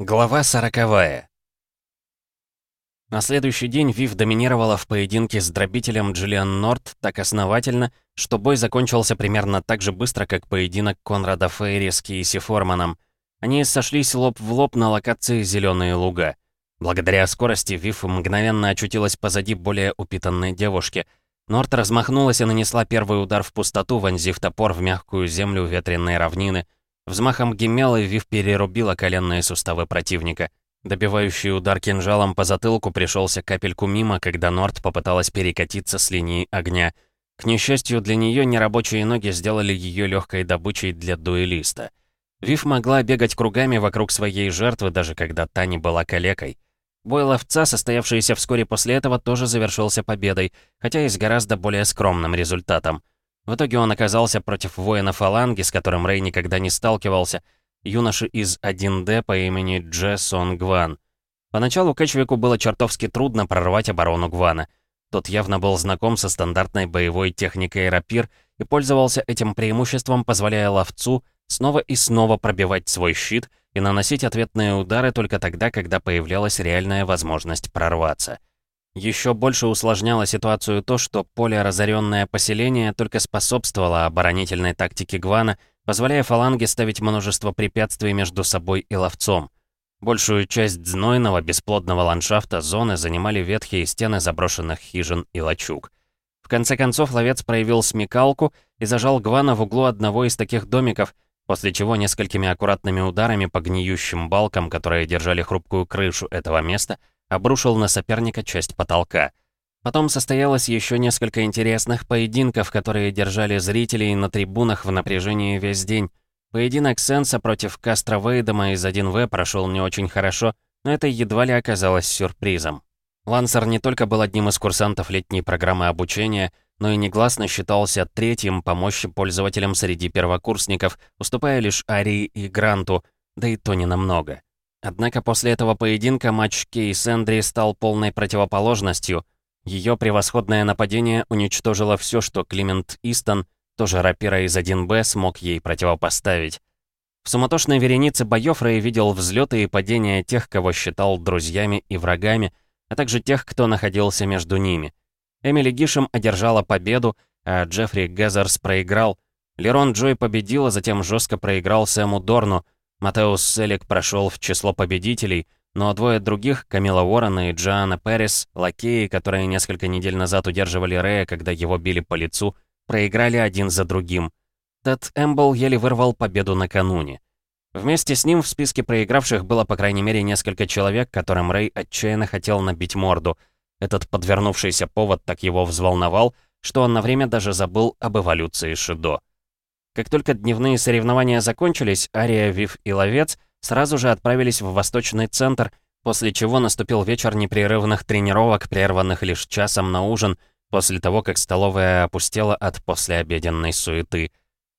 Глава сороковая. На следующий день Вив доминировала в поединке с дробителем Джиллиан Норт так основательно, что бой закончился примерно так же быстро, как поединок Конрада Фейри с Кейси Форманом. Они сошлись лоб в лоб на локации «Зеленые луга». Благодаря скорости Вив мгновенно очутилась позади более упитанной девушки. Норт размахнулась и нанесла первый удар в пустоту, вонзив топор в мягкую землю ветренной равнины — Взмахом гемелы Вив перерубила коленные суставы противника. Добивающий удар кинжалом по затылку пришелся капельку мимо, когда Норт попыталась перекатиться с линии огня. К несчастью для нее, нерабочие ноги сделали ее легкой добычей для дуэлиста. Вив могла бегать кругами вокруг своей жертвы, даже когда та не была калекой. Бой ловца, состоявшийся вскоре после этого, тоже завершился победой, хотя и с гораздо более скромным результатом. В итоге он оказался против воина фаланги, с которым Рэй никогда не сталкивался, юноши из 1D по имени Дже Сон Гван. Поначалу Кэчвику было чертовски трудно прорвать оборону Гвана. Тот явно был знаком со стандартной боевой техникой рапир и пользовался этим преимуществом, позволяя ловцу снова и снова пробивать свой щит и наносить ответные удары только тогда, когда появлялась реальная возможность прорваться. Еще больше усложняло ситуацию то, что поле разоренное поселение только способствовало оборонительной тактике Гвана, позволяя фаланге ставить множество препятствий между собой и ловцом. Большую часть знойного, бесплодного ландшафта зоны занимали ветхие стены заброшенных хижин и лачуг. В конце концов, ловец проявил смекалку и зажал Гвана в углу одного из таких домиков, после чего несколькими аккуратными ударами по гниющим балкам, которые держали хрупкую крышу этого места, обрушил на соперника часть потолка. Потом состоялось еще несколько интересных поединков, которые держали зрителей на трибунах в напряжении весь день. Поединок Сенса против Кастро Вейдема из 1В прошел не очень хорошо, но это едва ли оказалось сюрпризом. Лансер не только был одним из курсантов летней программы обучения, но и негласно считался третьим по мощи пользователем среди первокурсников, уступая лишь Арии и Гранту, да и то не намного. Однако после этого поединка матч Кей Сэндри стал полной противоположностью. Ее превосходное нападение уничтожило все, что Климент Истон, тоже рапира из 1Б, смог ей противопоставить. В суматошной веренице боев Рэй видел взлеты и падения тех, кого считал друзьями и врагами, а также тех, кто находился между ними. Эмили Гишем одержала победу, а Джеффри Гезерс проиграл. Лерон Джой победил, а затем жестко проиграл Сэму Дорну — Матеус Селик прошел в число победителей, но двое других, Камила Уоррена и Джоанна Перес, лакеи, которые несколько недель назад удерживали Рэя, когда его били по лицу, проиграли один за другим. Тед Эмбл еле вырвал победу накануне. Вместе с ним в списке проигравших было по крайней мере несколько человек, которым Рэй отчаянно хотел набить морду. Этот подвернувшийся повод так его взволновал, что он на время даже забыл об эволюции Шидо. Как только дневные соревнования закончились, Ария, Вив и Ловец сразу же отправились в Восточный центр, после чего наступил вечер непрерывных тренировок, прерванных лишь часом на ужин, после того, как столовая опустела от послеобеденной суеты.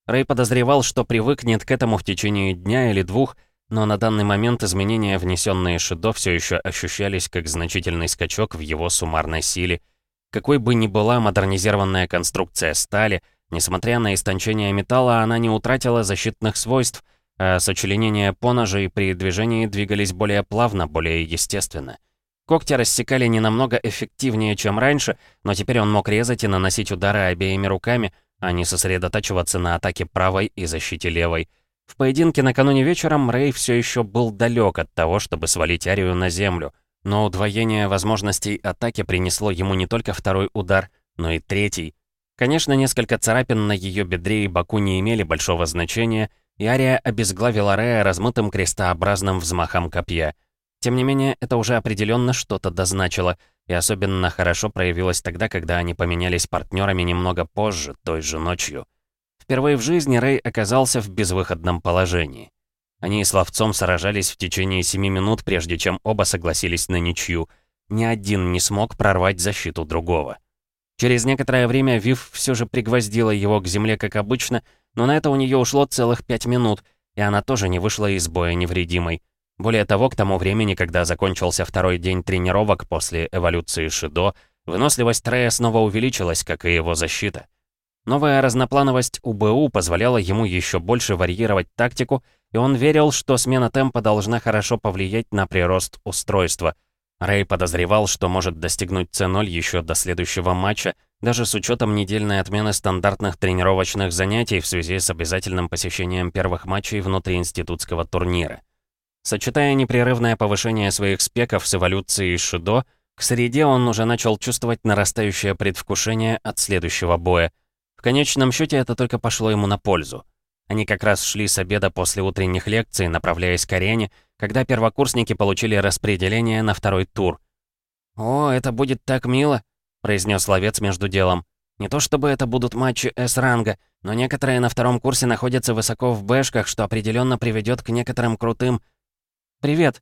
Рэй подозревал, что привыкнет к этому в течение дня или двух, но на данный момент изменения, внесенные Шидо, все еще ощущались как значительный скачок в его суммарной силе. Какой бы ни была модернизированная конструкция стали — Несмотря на истончение металла, она не утратила защитных свойств, а сочленения поножей при движении двигались более плавно, более естественно. Когти рассекали не намного эффективнее, чем раньше, но теперь он мог резать и наносить удары обеими руками, а не сосредотачиваться на атаке правой и защите левой. В поединке накануне вечером Рэй все еще был далек от того, чтобы свалить Арию на землю, но удвоение возможностей атаки принесло ему не только второй удар, но и третий, Конечно, несколько царапин на ее бедре и боку не имели большого значения, и Ария обезглавила Рея размытым крестообразным взмахом копья. Тем не менее, это уже определенно что-то дозначило, и особенно хорошо проявилось тогда, когда они поменялись партнерами немного позже, той же ночью. Впервые в жизни Рэй оказался в безвыходном положении. Они с ловцом сражались в течение семи минут, прежде чем оба согласились на ничью. Ни один не смог прорвать защиту другого. Через некоторое время Вив все же пригвоздила его к земле, как обычно, но на это у нее ушло целых пять минут, и она тоже не вышла из боя невредимой. Более того, к тому времени, когда закончился второй день тренировок после эволюции Шидо, выносливость Трея снова увеличилась, как и его защита. Новая разноплановость УБУ позволяла ему еще больше варьировать тактику, и он верил, что смена темпа должна хорошо повлиять на прирост устройства. Рэй подозревал, что может достигнуть C0 еще до следующего матча, даже с учетом недельной отмены стандартных тренировочных занятий в связи с обязательным посещением первых матчей внутриинститутского турнира. Сочетая непрерывное повышение своих спеков с эволюцией Шидо, к среде он уже начал чувствовать нарастающее предвкушение от следующего боя. В конечном счете это только пошло ему на пользу. Они как раз шли с обеда после утренних лекций, направляясь к арене, когда первокурсники получили распределение на второй тур. «О, это будет так мило», — произнес ловец между делом. «Не то чтобы это будут матчи С-ранга, но некоторые на втором курсе находятся высоко в бэшках, что определенно приведет к некоторым крутым...» «Привет»,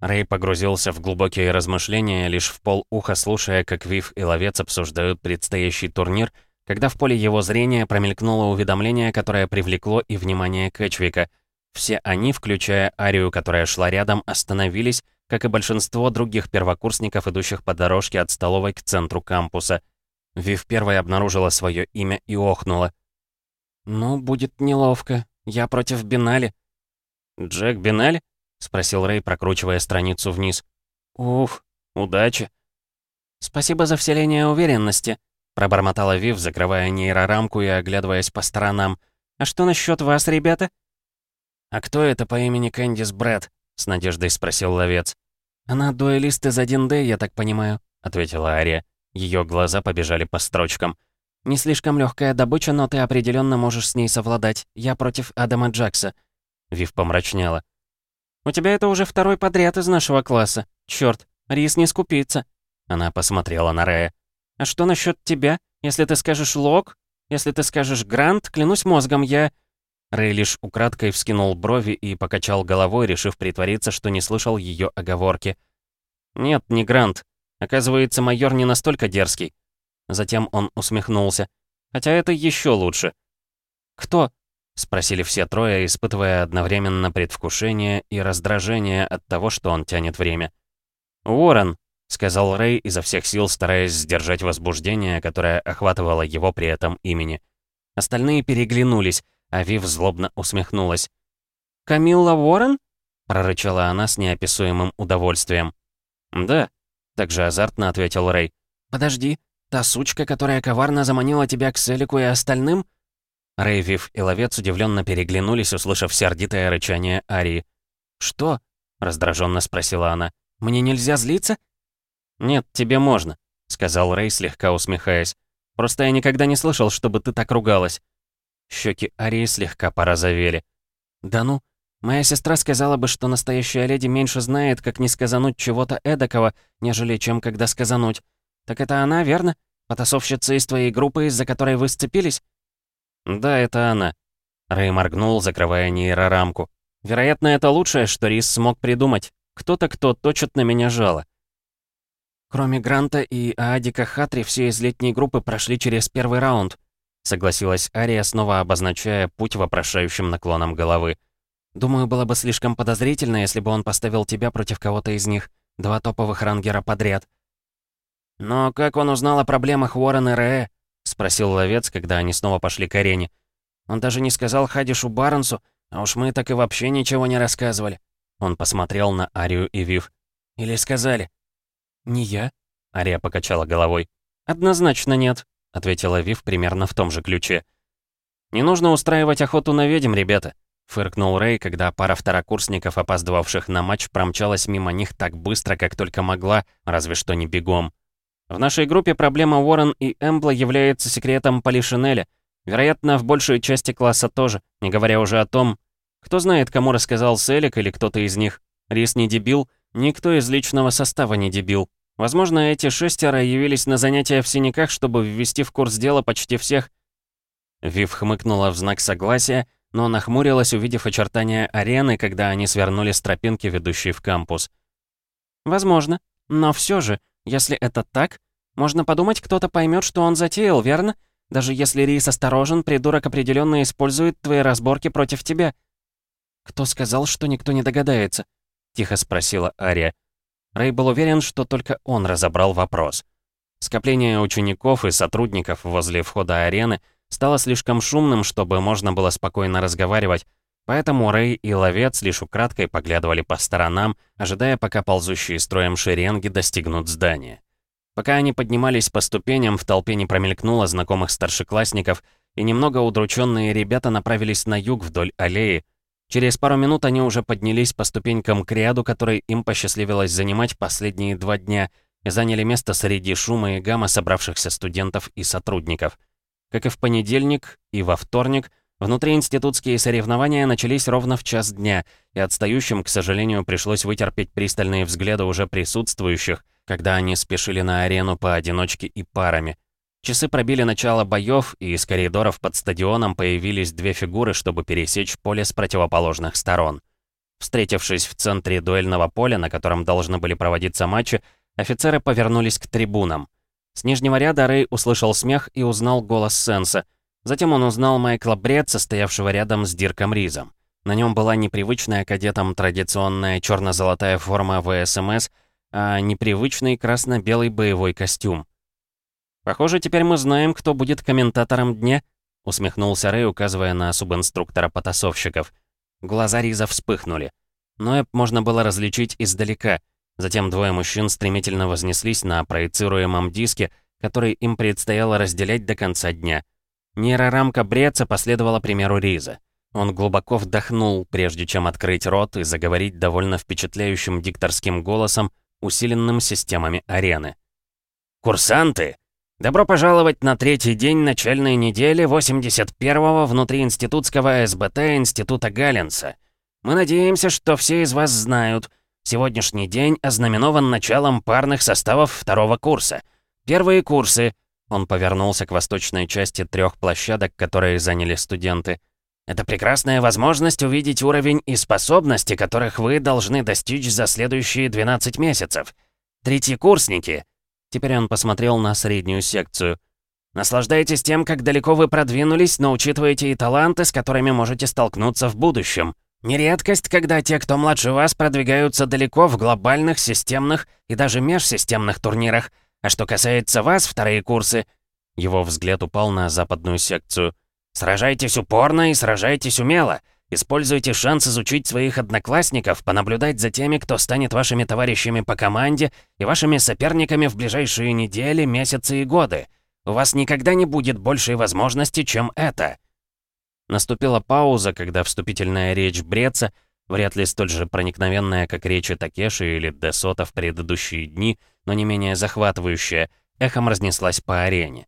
Рэй погрузился в глубокие размышления, лишь в пол уха слушая, как Вив и Ловец обсуждают предстоящий турнир, когда в поле его зрения промелькнуло уведомление, которое привлекло и внимание Кэтчвика. Все они, включая Арию, которая шла рядом, остановились, как и большинство других первокурсников, идущих по дорожке от столовой к центру кампуса. Вив первой обнаружила свое имя и охнула. «Ну, будет неловко. Я против Бинали». «Джек Бинали?» — спросил Рэй, прокручивая страницу вниз. «Уф, удачи». «Спасибо за вселение уверенности», — пробормотала Вив, закрывая нейрорамку и оглядываясь по сторонам. «А что насчет вас, ребята?» «А кто это по имени Кэндис Брэд?» — с надеждой спросил ловец. «Она дуэлист из 1D, я так понимаю», — ответила Ария. Ее глаза побежали по строчкам. «Не слишком легкая добыча, но ты определенно можешь с ней совладать. Я против Адама Джакса». Вив помрачнела. «У тебя это уже второй подряд из нашего класса. Чёрт, Рис не скупится». Она посмотрела на Рэя. «А что насчет тебя? Если ты скажешь Лок, если ты скажешь Грант, клянусь мозгом, я...» Рэй лишь украдкой вскинул брови и покачал головой, решив притвориться, что не слышал ее оговорки. «Нет, не Грант. Оказывается, майор не настолько дерзкий». Затем он усмехнулся. «Хотя это еще лучше». «Кто?» — спросили все трое, испытывая одновременно предвкушение и раздражение от того, что он тянет время. «Уоррен», — сказал Рэй, изо всех сил стараясь сдержать возбуждение, которое охватывало его при этом имени. Остальные переглянулись, а Вив злобно усмехнулась. «Камилла Уоррен?» — прорычала она с неописуемым удовольствием. «Да», — также азартно ответил Рэй. «Подожди, та сучка, которая коварно заманила тебя к Селику и остальным?» Рейвив и Ловец удивленно переглянулись, услышав сердитое рычание Арии. «Что?» — раздраженно спросила она. «Мне нельзя злиться?» «Нет, тебе можно», — сказал Рэй, слегка усмехаясь. «Просто я никогда не слышал, чтобы ты так ругалась». Щеки Арии слегка порозовели. «Да ну, моя сестра сказала бы, что настоящая леди меньше знает, как не сказануть чего-то эдакого, нежели чем когда сказануть. Так это она, верно? Потасовщица из твоей группы, из-за которой вы сцепились?» «Да, это она». Рэй моргнул, закрывая нейрорамку. «Вероятно, это лучшее, что Рис смог придумать. Кто-то, кто точит на меня жало». «Кроме Гранта и Аадика Хатри, все из летней группы прошли через первый раунд», согласилась Ария, снова обозначая путь вопрошающим наклоном головы. «Думаю, было бы слишком подозрительно, если бы он поставил тебя против кого-то из них. Два топовых рангера подряд». «Но как он узнал о проблемах Уоррен и Рэя?» — спросил ловец, когда они снова пошли к арене. «Он даже не сказал Хадишу Барнсу, а уж мы так и вообще ничего не рассказывали». Он посмотрел на Арию и Вив. «Или сказали?» «Не я», — Ария покачала головой. «Однозначно нет», — ответила Вив примерно в том же ключе. «Не нужно устраивать охоту на ведьм, ребята», — фыркнул Рэй, когда пара второкурсников, опаздывавших на матч, промчалась мимо них так быстро, как только могла, разве что не бегом. В нашей группе проблема Уоррен и Эмбла является секретом Полишинеля. Вероятно, в большей части класса тоже, не говоря уже о том, кто знает, кому рассказал Селик или кто-то из них. Рис не дебил, никто из личного состава не дебил. Возможно, эти шестеро явились на занятия в синяках, чтобы ввести в курс дела почти всех. Вив хмыкнула в знак согласия, но нахмурилась, увидев очертания арены, когда они свернули с тропинки, ведущей в кампус. «Возможно, но все же, если это так, можно подумать, кто-то поймет, что он затеял, верно? Даже если Рис осторожен, придурок определенно использует твои разборки против тебя. Кто сказал, что никто не догадается? Тихо спросила Ария. Рэй был уверен, что только он разобрал вопрос. Скопление учеников и сотрудников возле входа арены Стало слишком шумным, чтобы можно было спокойно разговаривать, поэтому Рэй и Ловец лишь украдкой поглядывали по сторонам, ожидая, пока ползущие строем шеренги достигнут здания. Пока они поднимались по ступеням, в толпе не промелькнуло знакомых старшеклассников, и немного удрученные ребята направились на юг вдоль аллеи. Через пару минут они уже поднялись по ступенькам к ряду, который им посчастливилось занимать последние два дня, и заняли место среди шума и гамма собравшихся студентов и сотрудников. Как и в понедельник и во вторник, внутриинститутские соревнования начались ровно в час дня, и отстающим, к сожалению, пришлось вытерпеть пристальные взгляды уже присутствующих, когда они спешили на арену поодиночке и парами. Часы пробили начало боев, и из коридоров под стадионом появились две фигуры, чтобы пересечь поле с противоположных сторон. Встретившись в центре дуэльного поля, на котором должны были проводиться матчи, офицеры повернулись к трибунам. С нижнего ряда Рэй услышал смех и узнал голос Сенса. Затем он узнал Майкла Бретца, стоявшего рядом с Дирком Ризом. На нем была непривычная кадетам традиционная черно-золотая форма ВСМС, а непривычный красно-белый боевой костюм. «Похоже, теперь мы знаем, кто будет комментатором дня», усмехнулся Рэй, указывая на субинструктора потасовщиков. Глаза Риза вспыхнули. Но можно было различить издалека — Затем двое мужчин стремительно вознеслись на проецируемом диске, который им предстояло разделять до конца дня. Нейрорамка Бреца последовала примеру Риза. Он глубоко вдохнул, прежде чем открыть рот и заговорить довольно впечатляющим дикторским голосом, усиленным системами арены. «Курсанты! Добро пожаловать на третий день начальной недели 81-го внутриинститутского СБТ Института Галленса. Мы надеемся, что все из вас знают — Сегодняшний день ознаменован началом парных составов второго курса. Первые курсы... Он повернулся к восточной части трех площадок, которые заняли студенты. Это прекрасная возможность увидеть уровень и способности, которых вы должны достичь за следующие 12 месяцев. Третьекурсники. Теперь он посмотрел на среднюю секцию. Наслаждайтесь тем, как далеко вы продвинулись, но учитывайте и таланты, с которыми можете столкнуться в будущем. Не редкость, когда те, кто младше вас, продвигаются далеко в глобальных, системных и даже межсистемных турнирах. А что касается вас, вторые курсы... Его взгляд упал на западную секцию. Сражайтесь упорно и сражайтесь умело. Используйте шанс изучить своих одноклассников, понаблюдать за теми, кто станет вашими товарищами по команде и вашими соперниками в ближайшие недели, месяцы и годы. У вас никогда не будет большей возможности, чем это. Наступила пауза, когда вступительная речь Бреца, вряд ли столь же проникновенная, как речи Такеши или Десота в предыдущие дни, но не менее захватывающая, эхом разнеслась по арене.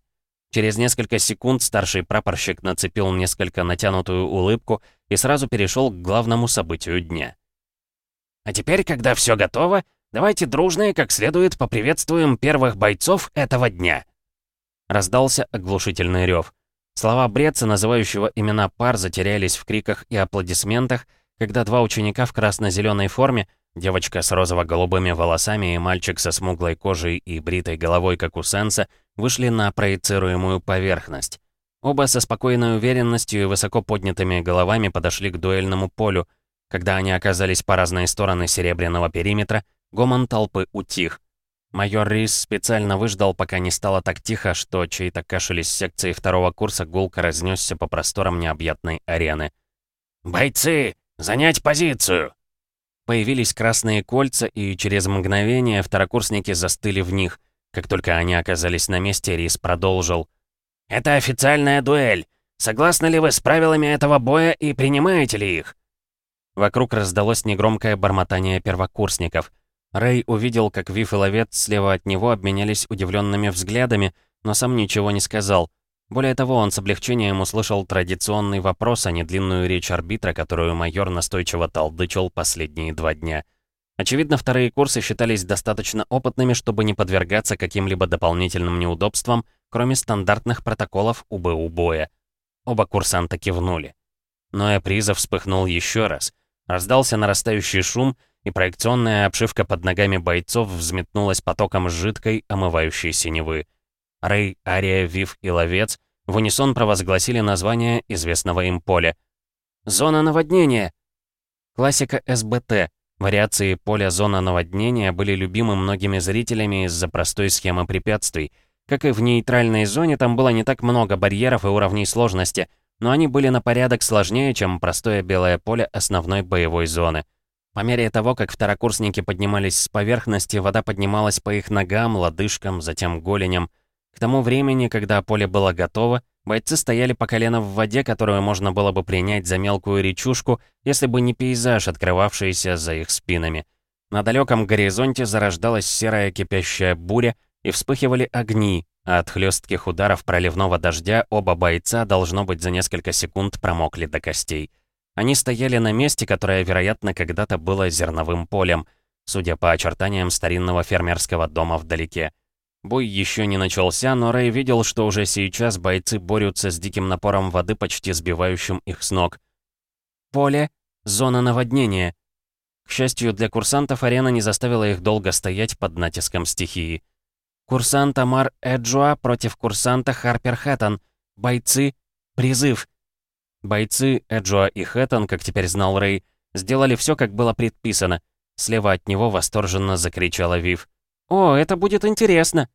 Через несколько секунд старший прапорщик нацепил несколько натянутую улыбку и сразу перешел к главному событию дня. «А теперь, когда все готово, давайте дружно и как следует поприветствуем первых бойцов этого дня!» Раздался оглушительный рев. Слова Бреца, называющего имена пар, затерялись в криках и аплодисментах, когда два ученика в красно-зеленой форме, девочка с розово-голубыми волосами и мальчик со смуглой кожей и бритой головой, как у Сенса, вышли на проецируемую поверхность. Оба со спокойной уверенностью и высоко поднятыми головами подошли к дуэльному полю. Когда они оказались по разные стороны серебряного периметра, гомон толпы утих. Майор Рис специально выждал, пока не стало так тихо, что чей-то кашель из секции второго курса гулко разнесся по просторам необъятной арены. «Бойцы! Занять позицию!» Появились красные кольца, и через мгновение второкурсники застыли в них. Как только они оказались на месте, Рис продолжил. «Это официальная дуэль. Согласны ли вы с правилами этого боя и принимаете ли их?» Вокруг раздалось негромкое бормотание первокурсников — Рэй увидел, как Вив и Ловец слева от него обменялись удивленными взглядами, но сам ничего не сказал. Более того, он с облегчением услышал традиционный вопрос, а не длинную речь арбитра, которую майор настойчиво толдычил последние два дня. Очевидно, вторые курсы считались достаточно опытными, чтобы не подвергаться каким-либо дополнительным неудобствам, кроме стандартных протоколов УБУ боя. Оба курсанта кивнули. Но Эприза вспыхнул еще раз. Раздался нарастающий шум, и проекционная обшивка под ногами бойцов взметнулась потоком жидкой, омывающей синевы. Рэй, Ария, Вив и Ловец в унисон провозгласили название известного им поля. «Зона наводнения!» Классика СБТ. Вариации поля зона наводнения были любимы многими зрителями из-за простой схемы препятствий. Как и в нейтральной зоне, там было не так много барьеров и уровней сложности, но они были на порядок сложнее, чем простое белое поле основной боевой зоны. По мере того, как второкурсники поднимались с поверхности, вода поднималась по их ногам, лодыжкам, затем голеням. К тому времени, когда поле было готово, бойцы стояли по колено в воде, которую можно было бы принять за мелкую речушку, если бы не пейзаж, открывавшийся за их спинами. На далеком горизонте зарождалась серая кипящая буря, и вспыхивали огни, а от хлестких ударов проливного дождя оба бойца, должно быть, за несколько секунд промокли до костей. Они стояли на месте, которое, вероятно, когда-то было зерновым полем, судя по очертаниям старинного фермерского дома вдалеке. Бой еще не начался, но Рэй видел, что уже сейчас бойцы борются с диким напором воды, почти сбивающим их с ног. «Поле — зона наводнения». К счастью для курсантов, арена не заставила их долго стоять под натиском стихии. «Курсант Амар Эджуа против курсанта Харпер Хэттон. Бойцы. Призыв. Бойцы Эджуа и Хэттон, как теперь знал Рэй, сделали все, как было предписано. Слева от него восторженно закричала Вив. «О, это будет интересно!»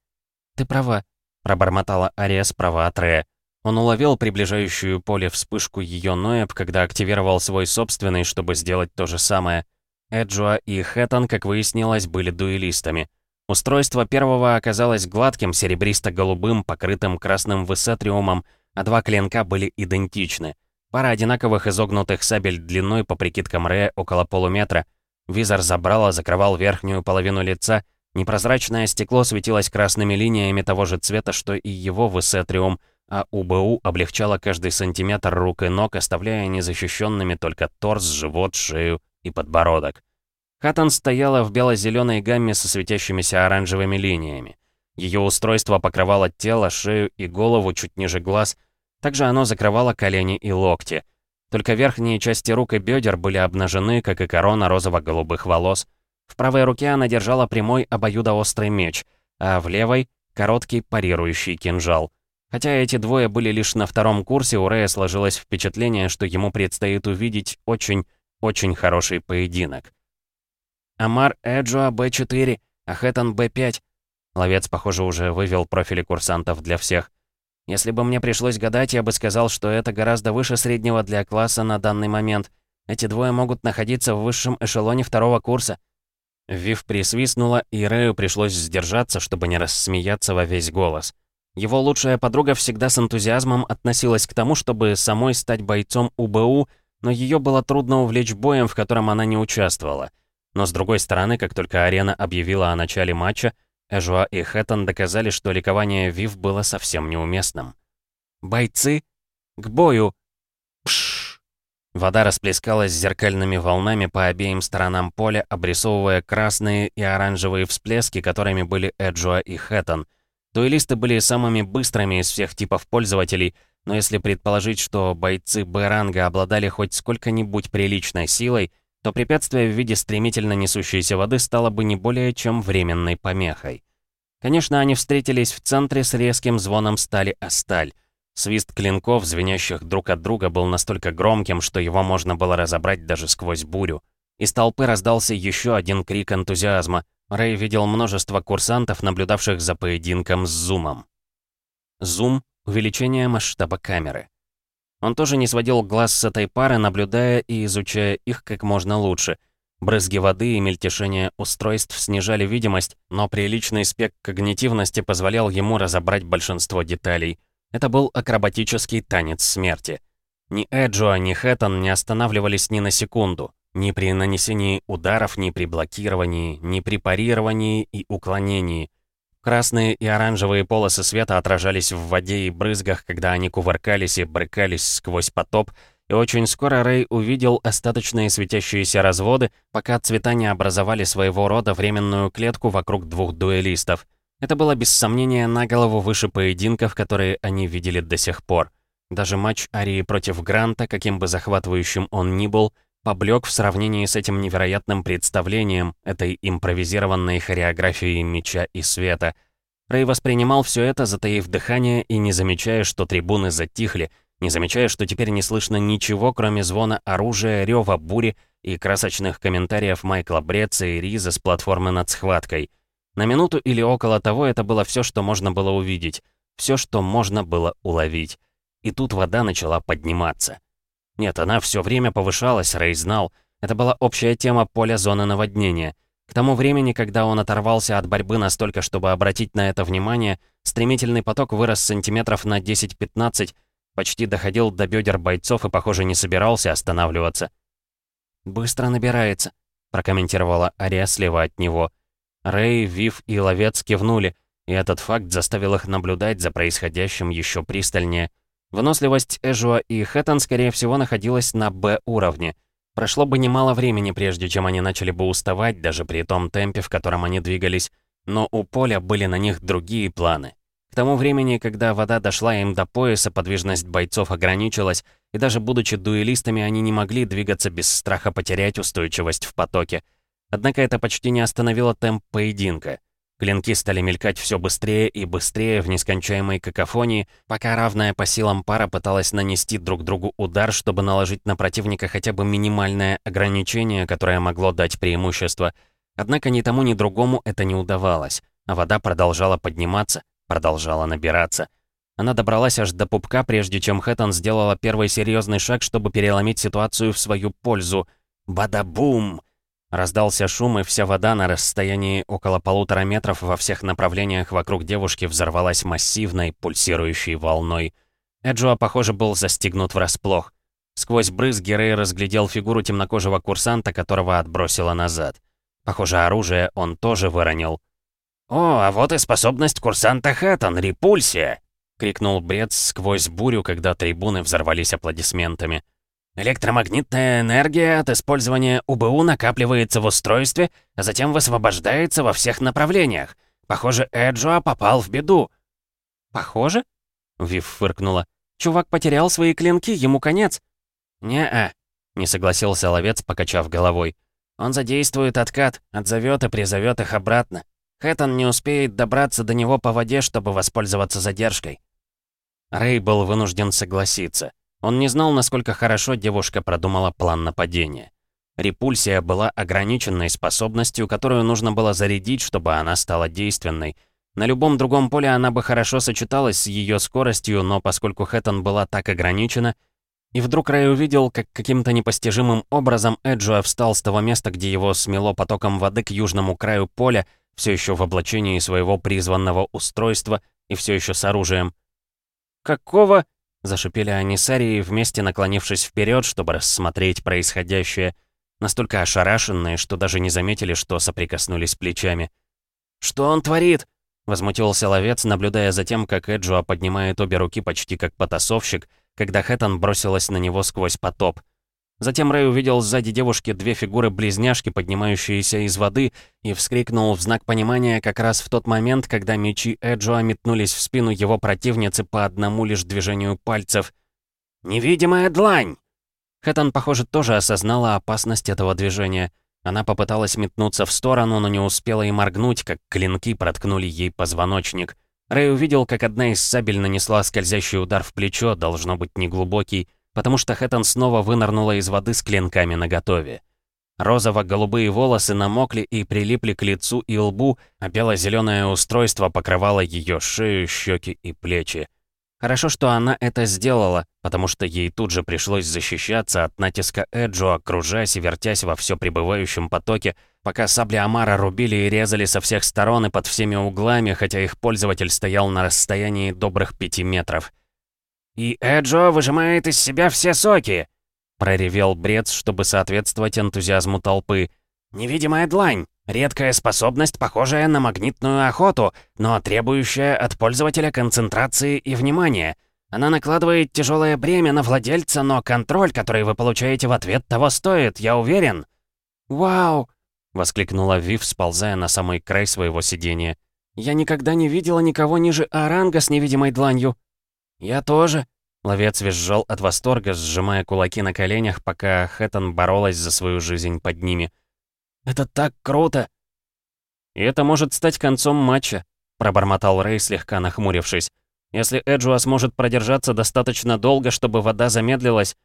«Ты права», — пробормотала Ария справа от Рэя. Он уловил приближающую поле вспышку ее Ноэб, когда активировал свой собственный, чтобы сделать то же самое. Эджуа и Хэттон, как выяснилось, были дуэлистами. Устройство первого оказалось гладким, серебристо-голубым, покрытым красным высетриумом, а два клинка были идентичны. Пара одинаковых изогнутых сабель длиной, по прикидкам Рэя, около полуметра. Визор забрала, закрывал верхнюю половину лица. Непрозрачное стекло светилось красными линиями того же цвета, что и его высетриум, а УБУ облегчало каждый сантиметр рук и ног, оставляя незащищенными только торс, живот, шею и подбородок. Хаттон стояла в бело-зеленой гамме со светящимися оранжевыми линиями. Ее устройство покрывало тело, шею и голову чуть ниже глаз — также оно закрывало колени и локти. Только верхние части рук и бедер были обнажены, как и корона розово-голубых волос. В правой руке она держала прямой обоюдоострый меч, а в левой — короткий парирующий кинжал. Хотя эти двое были лишь на втором курсе, у Рэя сложилось впечатление, что ему предстоит увидеть очень, очень хороший поединок. Амар Эджуа Б4, Ахэтан Б5. Ловец, похоже, уже вывел профили курсантов для всех. Если бы мне пришлось гадать, я бы сказал, что это гораздо выше среднего для класса на данный момент. Эти двое могут находиться в высшем эшелоне второго курса». Вив присвистнула, и Рэю пришлось сдержаться, чтобы не рассмеяться во весь голос. Его лучшая подруга всегда с энтузиазмом относилась к тому, чтобы самой стать бойцом УБУ, но ее было трудно увлечь боем, в котором она не участвовала. Но с другой стороны, как только арена объявила о начале матча, Эжуа и Хэттон доказали, что ликование Вив было совсем неуместным. «Бойцы! К бою!» Пш! Вода расплескалась зеркальными волнами по обеим сторонам поля, обрисовывая красные и оранжевые всплески, которыми были Эджуа и Хэттон. Дуэлисты были самыми быстрыми из всех типов пользователей, но если предположить, что бойцы Б-ранга обладали хоть сколько-нибудь приличной силой, то препятствие в виде стремительно несущейся воды стало бы не более чем временной помехой. Конечно, они встретились в центре с резким звоном стали о сталь. Свист клинков, звенящих друг от друга, был настолько громким, что его можно было разобрать даже сквозь бурю. Из толпы раздался еще один крик энтузиазма. Рэй видел множество курсантов, наблюдавших за поединком с зумом. Зум — увеличение масштаба камеры. Он тоже не сводил глаз с этой пары, наблюдая и изучая их как можно лучше. Брызги воды и мельтешение устройств снижали видимость, но приличный спек когнитивности позволял ему разобрать большинство деталей. Это был акробатический танец смерти. Ни Эджуа, ни Хэттон не останавливались ни на секунду. Ни при нанесении ударов, ни при блокировании, ни при парировании и уклонении. Красные и оранжевые полосы света отражались в воде и брызгах, когда они кувыркались и брыкались сквозь потоп, и очень скоро Рэй увидел остаточные светящиеся разводы, пока цвета не образовали своего рода временную клетку вокруг двух дуэлистов. Это было без сомнения на голову выше поединков, которые они видели до сих пор. Даже матч Арии против Гранта, каким бы захватывающим он ни был, поблек в сравнении с этим невероятным представлением, этой импровизированной хореографией меча и света. Рэй воспринимал все это, затаив дыхание и не замечая, что трибуны затихли, не замечая, что теперь не слышно ничего, кроме звона оружия, рева бури и красочных комментариев Майкла Бреца и Риза с платформы над схваткой. На минуту или около того это было все, что можно было увидеть. Все, что можно было уловить. И тут вода начала подниматься. Нет, она все время повышалась, Рэй знал. Это была общая тема поля зоны наводнения. К тому времени, когда он оторвался от борьбы настолько, чтобы обратить на это внимание, стремительный поток вырос сантиметров на 10-15, почти доходил до бедер бойцов и, похоже, не собирался останавливаться. «Быстро набирается», — прокомментировала Ария слева от него. Рэй, Вив и Ловец кивнули, и этот факт заставил их наблюдать за происходящим еще пристальнее. Выносливость Эжуа и Хэттон, скорее всего, находилась на Б-уровне — Прошло бы немало времени, прежде чем они начали бы уставать, даже при том темпе, в котором они двигались, но у Поля были на них другие планы. К тому времени, когда вода дошла им до пояса, подвижность бойцов ограничилась, и даже будучи дуэлистами, они не могли двигаться без страха потерять устойчивость в потоке. Однако это почти не остановило темп поединка. Клинки стали мелькать все быстрее и быстрее в нескончаемой какофонии, пока равная по силам пара пыталась нанести друг другу удар, чтобы наложить на противника хотя бы минимальное ограничение, которое могло дать преимущество. Однако ни тому, ни другому это не удавалось, а вода продолжала подниматься, продолжала набираться. Она добралась аж до пупка, прежде чем Хэттон сделала первый серьезный шаг, чтобы переломить ситуацию в свою пользу. Бада-бум! Раздался шум, и вся вода на расстоянии около полутора метров во всех направлениях вокруг девушки взорвалась массивной, пульсирующей волной. Эджуа, похоже, был застигнут врасплох. Сквозь брызги Рэй разглядел фигуру темнокожего курсанта, которого отбросило назад. Похоже, оружие он тоже выронил. «О, а вот и способность курсанта Хэттон, репульсия!» — крикнул Бред сквозь бурю, когда трибуны взорвались аплодисментами. Электромагнитная энергия от использования УБУ накапливается в устройстве, а затем высвобождается во всех направлениях. Похоже, Эджуа попал в беду». «Похоже?» — Вив фыркнула. «Чувак потерял свои клинки, ему конец». «Не-а», — не согласился ловец, покачав головой. «Он задействует откат, отзовет и призовет их обратно. Хэттон не успеет добраться до него по воде, чтобы воспользоваться задержкой». Рэй был вынужден согласиться. Он не знал, насколько хорошо девушка продумала план нападения. Репульсия была ограниченной способностью, которую нужно было зарядить, чтобы она стала действенной. На любом другом поле она бы хорошо сочеталась с ее скоростью, но поскольку Хэттон была так ограничена, и вдруг Рэй увидел, как каким-то непостижимым образом Эджуа встал с того места, где его смело потоком воды к южному краю поля, все еще в облачении своего призванного устройства и все еще с оружием. «Какого?» Зашипели они с Арией, вместе наклонившись вперед, чтобы рассмотреть происходящее, настолько ошарашенные, что даже не заметили, что соприкоснулись плечами. «Что он творит?» — возмутился ловец, наблюдая за тем, как Эджуа поднимает обе руки почти как потасовщик, когда Хэттон бросилась на него сквозь потоп. Затем Рэй увидел сзади девушки две фигуры-близняшки, поднимающиеся из воды, и вскрикнул в знак понимания как раз в тот момент, когда мечи Эджоа метнулись в спину его противницы по одному лишь движению пальцев. «Невидимая длань!» Хэттон, похоже, тоже осознала опасность этого движения. Она попыталась метнуться в сторону, но не успела и моргнуть, как клинки проткнули ей позвоночник. Рэй увидел, как одна из сабель нанесла скользящий удар в плечо, должно быть неглубокий, потому что Хэттон снова вынырнула из воды с клинками наготове. Розово-голубые волосы намокли и прилипли к лицу и лбу, а бело-зеленое устройство покрывало ее шею, щеки и плечи. Хорошо, что она это сделала, потому что ей тут же пришлось защищаться от натиска Эджо, окружаясь и вертясь во все пребывающем потоке, пока сабли Амара рубили и резали со всех сторон и под всеми углами, хотя их пользователь стоял на расстоянии добрых пяти метров. «И Эджо выжимает из себя все соки!» Проревел Брец, чтобы соответствовать энтузиазму толпы. «Невидимая длань! Редкая способность, похожая на магнитную охоту, но требующая от пользователя концентрации и внимания. Она накладывает тяжелое бремя на владельца, но контроль, который вы получаете в ответ, того стоит, я уверен». «Вау!» — воскликнула Вив, сползая на самый край своего сидения. «Я никогда не видела никого ниже Оранга с невидимой дланью». «Я тоже». Ловец визжал от восторга, сжимая кулаки на коленях, пока Хэттон боролась за свою жизнь под ними. «Это так круто!» «И это может стать концом матча», — пробормотал Рэй, слегка нахмурившись. «Если Эджуа сможет продержаться достаточно долго, чтобы вода замедлилась...»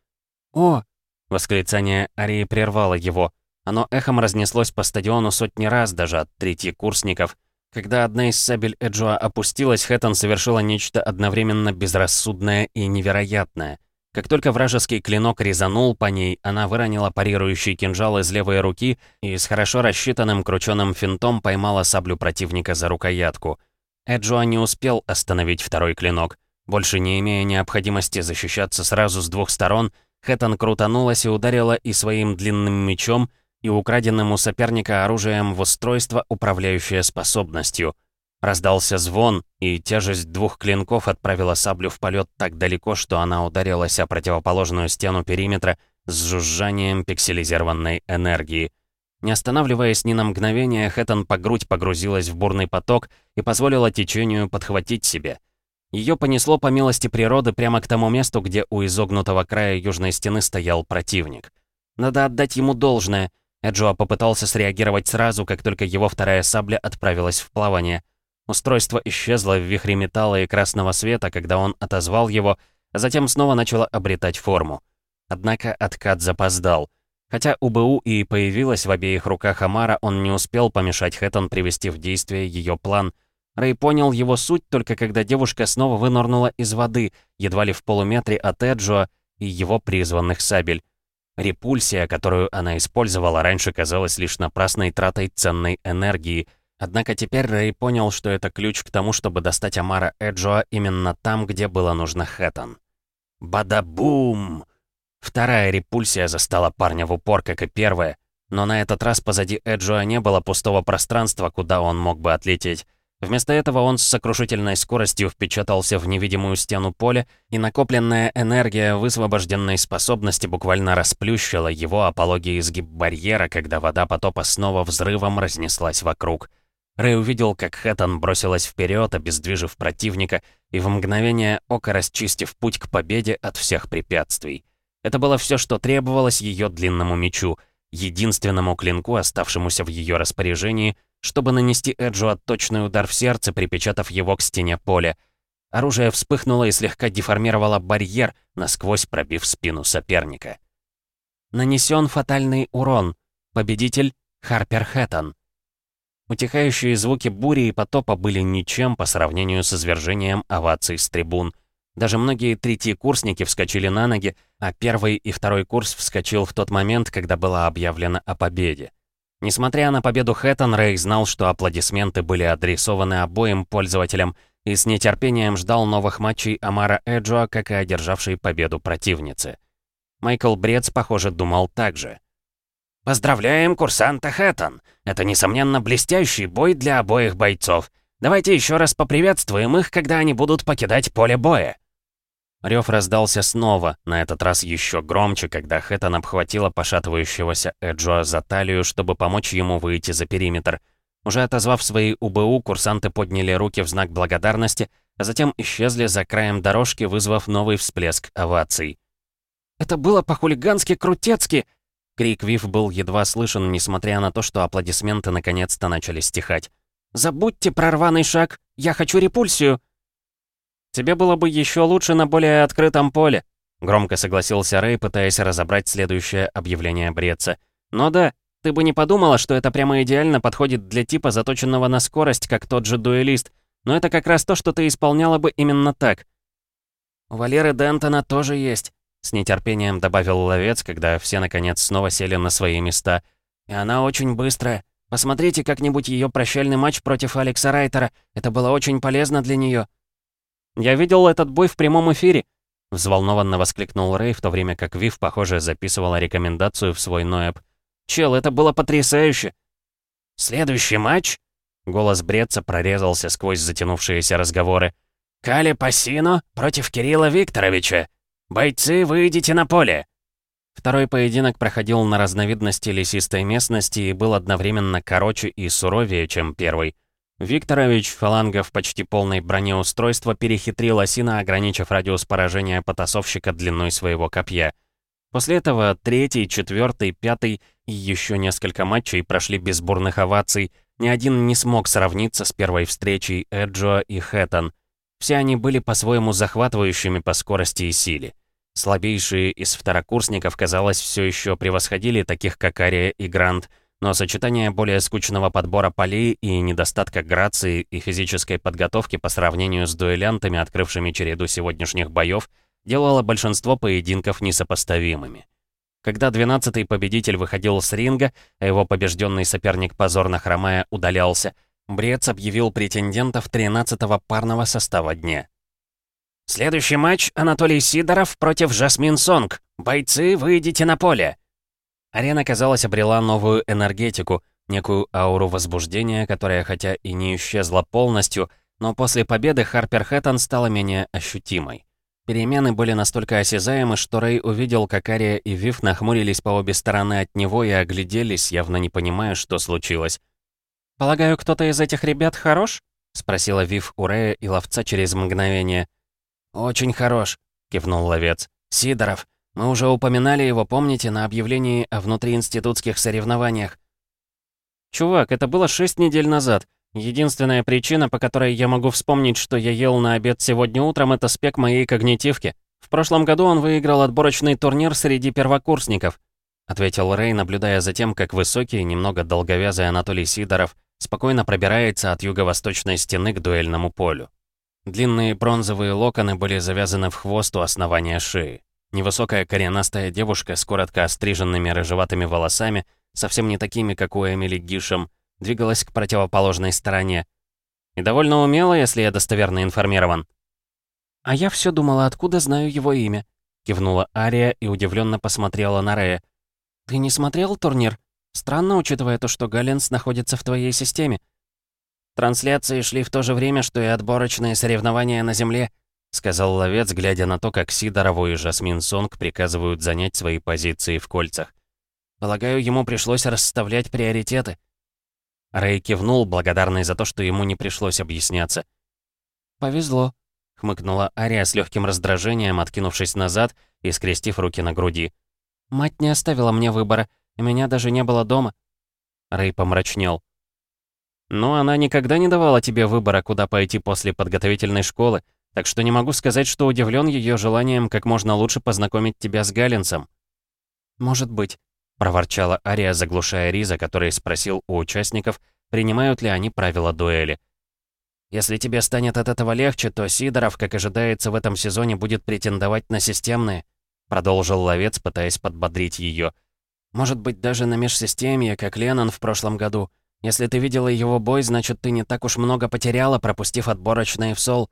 «О!» — восклицание Арии прервало его. Оно эхом разнеслось по стадиону сотни раз, даже от третьекурсников. Когда одна из сабель Эджуа опустилась, Хэттон совершила нечто одновременно безрассудное и невероятное. Как только вражеский клинок резанул по ней, она выронила парирующий кинжал из левой руки и с хорошо рассчитанным крученным финтом поймала саблю противника за рукоятку. Эджуа не успел остановить второй клинок. Больше не имея необходимости защищаться сразу с двух сторон, Хэттон крутанулась и ударила и своим длинным мечом, и украденным у соперника оружием в устройство, управляющее способностью — Раздался звон, и тяжесть двух клинков отправила саблю в полет так далеко, что она ударилась о противоположную стену периметра с жужжанием пикселизированной энергии. Не останавливаясь ни на мгновение, Хэттон по грудь погрузилась в бурный поток и позволила течению подхватить себе. Ее понесло по милости природы прямо к тому месту, где у изогнутого края южной стены стоял противник. Надо отдать ему должное. Эджуа попытался среагировать сразу, как только его вторая сабля отправилась в плавание — Устройство исчезло в вихре металла и красного света, когда он отозвал его, а затем снова начало обретать форму. Однако откат запоздал. Хотя УБУ и появилась в обеих руках Амара, он не успел помешать Хэттон привести в действие ее план. Рэй понял его суть только когда девушка снова вынырнула из воды, едва ли в полуметре от Эджуа и его призванных сабель. Репульсия, которую она использовала раньше, казалась лишь напрасной тратой ценной энергии — Однако теперь Рэй понял, что это ключ к тому, чтобы достать Амара Эджоа именно там, где было нужно Хэттон. Бада-бум! Вторая репульсия застала парня в упор, как и первая, но на этот раз позади Эджоа не было пустого пространства, куда он мог бы отлететь. Вместо этого он с сокрушительной скоростью впечатался в невидимую стену поля, и накопленная энергия высвобожденной способности буквально расплющила его апологии изгиб барьера, когда вода потопа снова взрывом разнеслась вокруг. Рэй увидел, как Хэттон бросилась вперед, обездвижив противника, и в мгновение ока расчистив путь к победе от всех препятствий. Это было все, что требовалось ее длинному мечу, единственному клинку, оставшемуся в ее распоряжении, чтобы нанести Эджу точный удар в сердце, припечатав его к стене поля. Оружие вспыхнуло и слегка деформировало барьер, насквозь пробив спину соперника. Нанесен фатальный урон. Победитель — Харпер Хэттон. Утихающие звуки бури и потопа были ничем по сравнению с извержением оваций с трибун. Даже многие третьи курсники вскочили на ноги, а первый и второй курс вскочил в тот момент, когда было объявлено о победе. Несмотря на победу Хэттон, Рэй знал, что аплодисменты были адресованы обоим пользователям и с нетерпением ждал новых матчей Амара Эджоа, как и одержавшей победу противницы. Майкл Брец, похоже, думал так же. «Поздравляем курсанта Хэттон! Это, несомненно, блестящий бой для обоих бойцов. Давайте еще раз поприветствуем их, когда они будут покидать поле боя». Рев раздался снова, на этот раз еще громче, когда Хэттон обхватила пошатывающегося Эджоа за талию, чтобы помочь ему выйти за периметр. Уже отозвав свои УБУ, курсанты подняли руки в знак благодарности, а затем исчезли за краем дорожки, вызвав новый всплеск оваций. «Это было по-хулигански крутецки!» Крик Вив был едва слышен, несмотря на то, что аплодисменты наконец-то начали стихать. «Забудьте про рваный шаг! Я хочу репульсию!» «Тебе было бы еще лучше на более открытом поле», — громко согласился Рэй, пытаясь разобрать следующее объявление Бреца. «Но да, ты бы не подумала, что это прямо идеально подходит для типа, заточенного на скорость, как тот же дуэлист. Но это как раз то, что ты исполняла бы именно так». «У Валеры Дентона тоже есть», с нетерпением добавил ловец, когда все наконец снова сели на свои места. «И она очень быстрая. Посмотрите как-нибудь ее прощальный матч против Алекса Райтера. Это было очень полезно для нее. «Я видел этот бой в прямом эфире», — взволнованно воскликнул Рэй, в то время как Вив, похоже, записывала рекомендацию в свой ноэб. «Чел, это было потрясающе!» «Следующий матч?» Голос Бреца прорезался сквозь затянувшиеся разговоры. «Кали Пасино против Кирилла Викторовича!» «Бойцы, выйдите на поле!» Второй поединок проходил на разновидности лесистой местности и был одновременно короче и суровее, чем первый. Викторович, фаланга в почти полной броне устройства, перехитрил Осина, ограничив радиус поражения потасовщика длиной своего копья. После этого третий, четвертый, пятый и еще несколько матчей прошли без бурных оваций, ни один не смог сравниться с первой встречей Эджо и Хэттон — все они были по-своему захватывающими по скорости и силе. Слабейшие из второкурсников, казалось, все еще превосходили таких, как Ария и Грант, но сочетание более скучного подбора полей и недостатка грации и физической подготовки по сравнению с дуэлянтами, открывшими череду сегодняшних боев, делало большинство поединков несопоставимыми. Когда 12-й победитель выходил с ринга, а его побежденный соперник позорно хромая удалялся, Брец объявил претендентов 13-го парного состава дня. «Следующий матч Анатолий Сидоров против Жасмин Сонг. Бойцы, выйдите на поле!» Арена, казалось, обрела новую энергетику, некую ауру возбуждения, которая хотя и не исчезла полностью, но после победы Харпер Хэттон стала менее ощутимой. Перемены были настолько осязаемы, что Рэй увидел, как Ария и Вив нахмурились по обе стороны от него и огляделись, явно не понимая, что случилось. «Полагаю, кто-то из этих ребят хорош?» — спросила Вив у Рэя и ловца через мгновение. «Очень хорош», — кивнул ловец. «Сидоров. Мы уже упоминали его, помните, на объявлении о внутриинститутских соревнованиях?» «Чувак, это было шесть недель назад. Единственная причина, по которой я могу вспомнить, что я ел на обед сегодня утром, это спек моей когнитивки. В прошлом году он выиграл отборочный турнир среди первокурсников», ответил Рэй, наблюдая за тем, как высокий, немного долговязый Анатолий Сидоров спокойно пробирается от юго-восточной стены к дуэльному полю. Длинные бронзовые локоны были завязаны в хвост у основания шеи. Невысокая коренастая девушка с коротко остриженными рыжеватыми волосами, совсем не такими, как у Эмили Гишем, двигалась к противоположной стороне. И довольно умело, если я достоверно информирован. «А я все думала, откуда знаю его имя», — кивнула Ария и удивленно посмотрела на Рея. «Ты не смотрел турнир? Странно, учитывая то, что Галленс находится в твоей системе». «Трансляции шли в то же время, что и отборочные соревнования на Земле», — сказал ловец, глядя на то, как Сидорову и Жасмин Сонг приказывают занять свои позиции в кольцах. «Полагаю, ему пришлось расставлять приоритеты». Рэй кивнул, благодарный за то, что ему не пришлось объясняться. «Повезло», — хмыкнула Ария с легким раздражением, откинувшись назад и скрестив руки на груди. «Мать не оставила мне выбора, и меня даже не было дома». Рэй помрачнел. «Ну, она никогда не давала тебе выбора, куда пойти после подготовительной школы, так что не могу сказать, что удивлен ее желанием как можно лучше познакомить тебя с Галлинсом». «Может быть», — проворчала Ария, заглушая Риза, который спросил у участников, принимают ли они правила дуэли. «Если тебе станет от этого легче, то Сидоров, как ожидается, в этом сезоне будет претендовать на системные», — продолжил ловец, пытаясь подбодрить ее. «Может быть, даже на межсистемье, как Леннон в прошлом году. Если ты видела его бой, значит, ты не так уж много потеряла, пропустив отборочные в сол».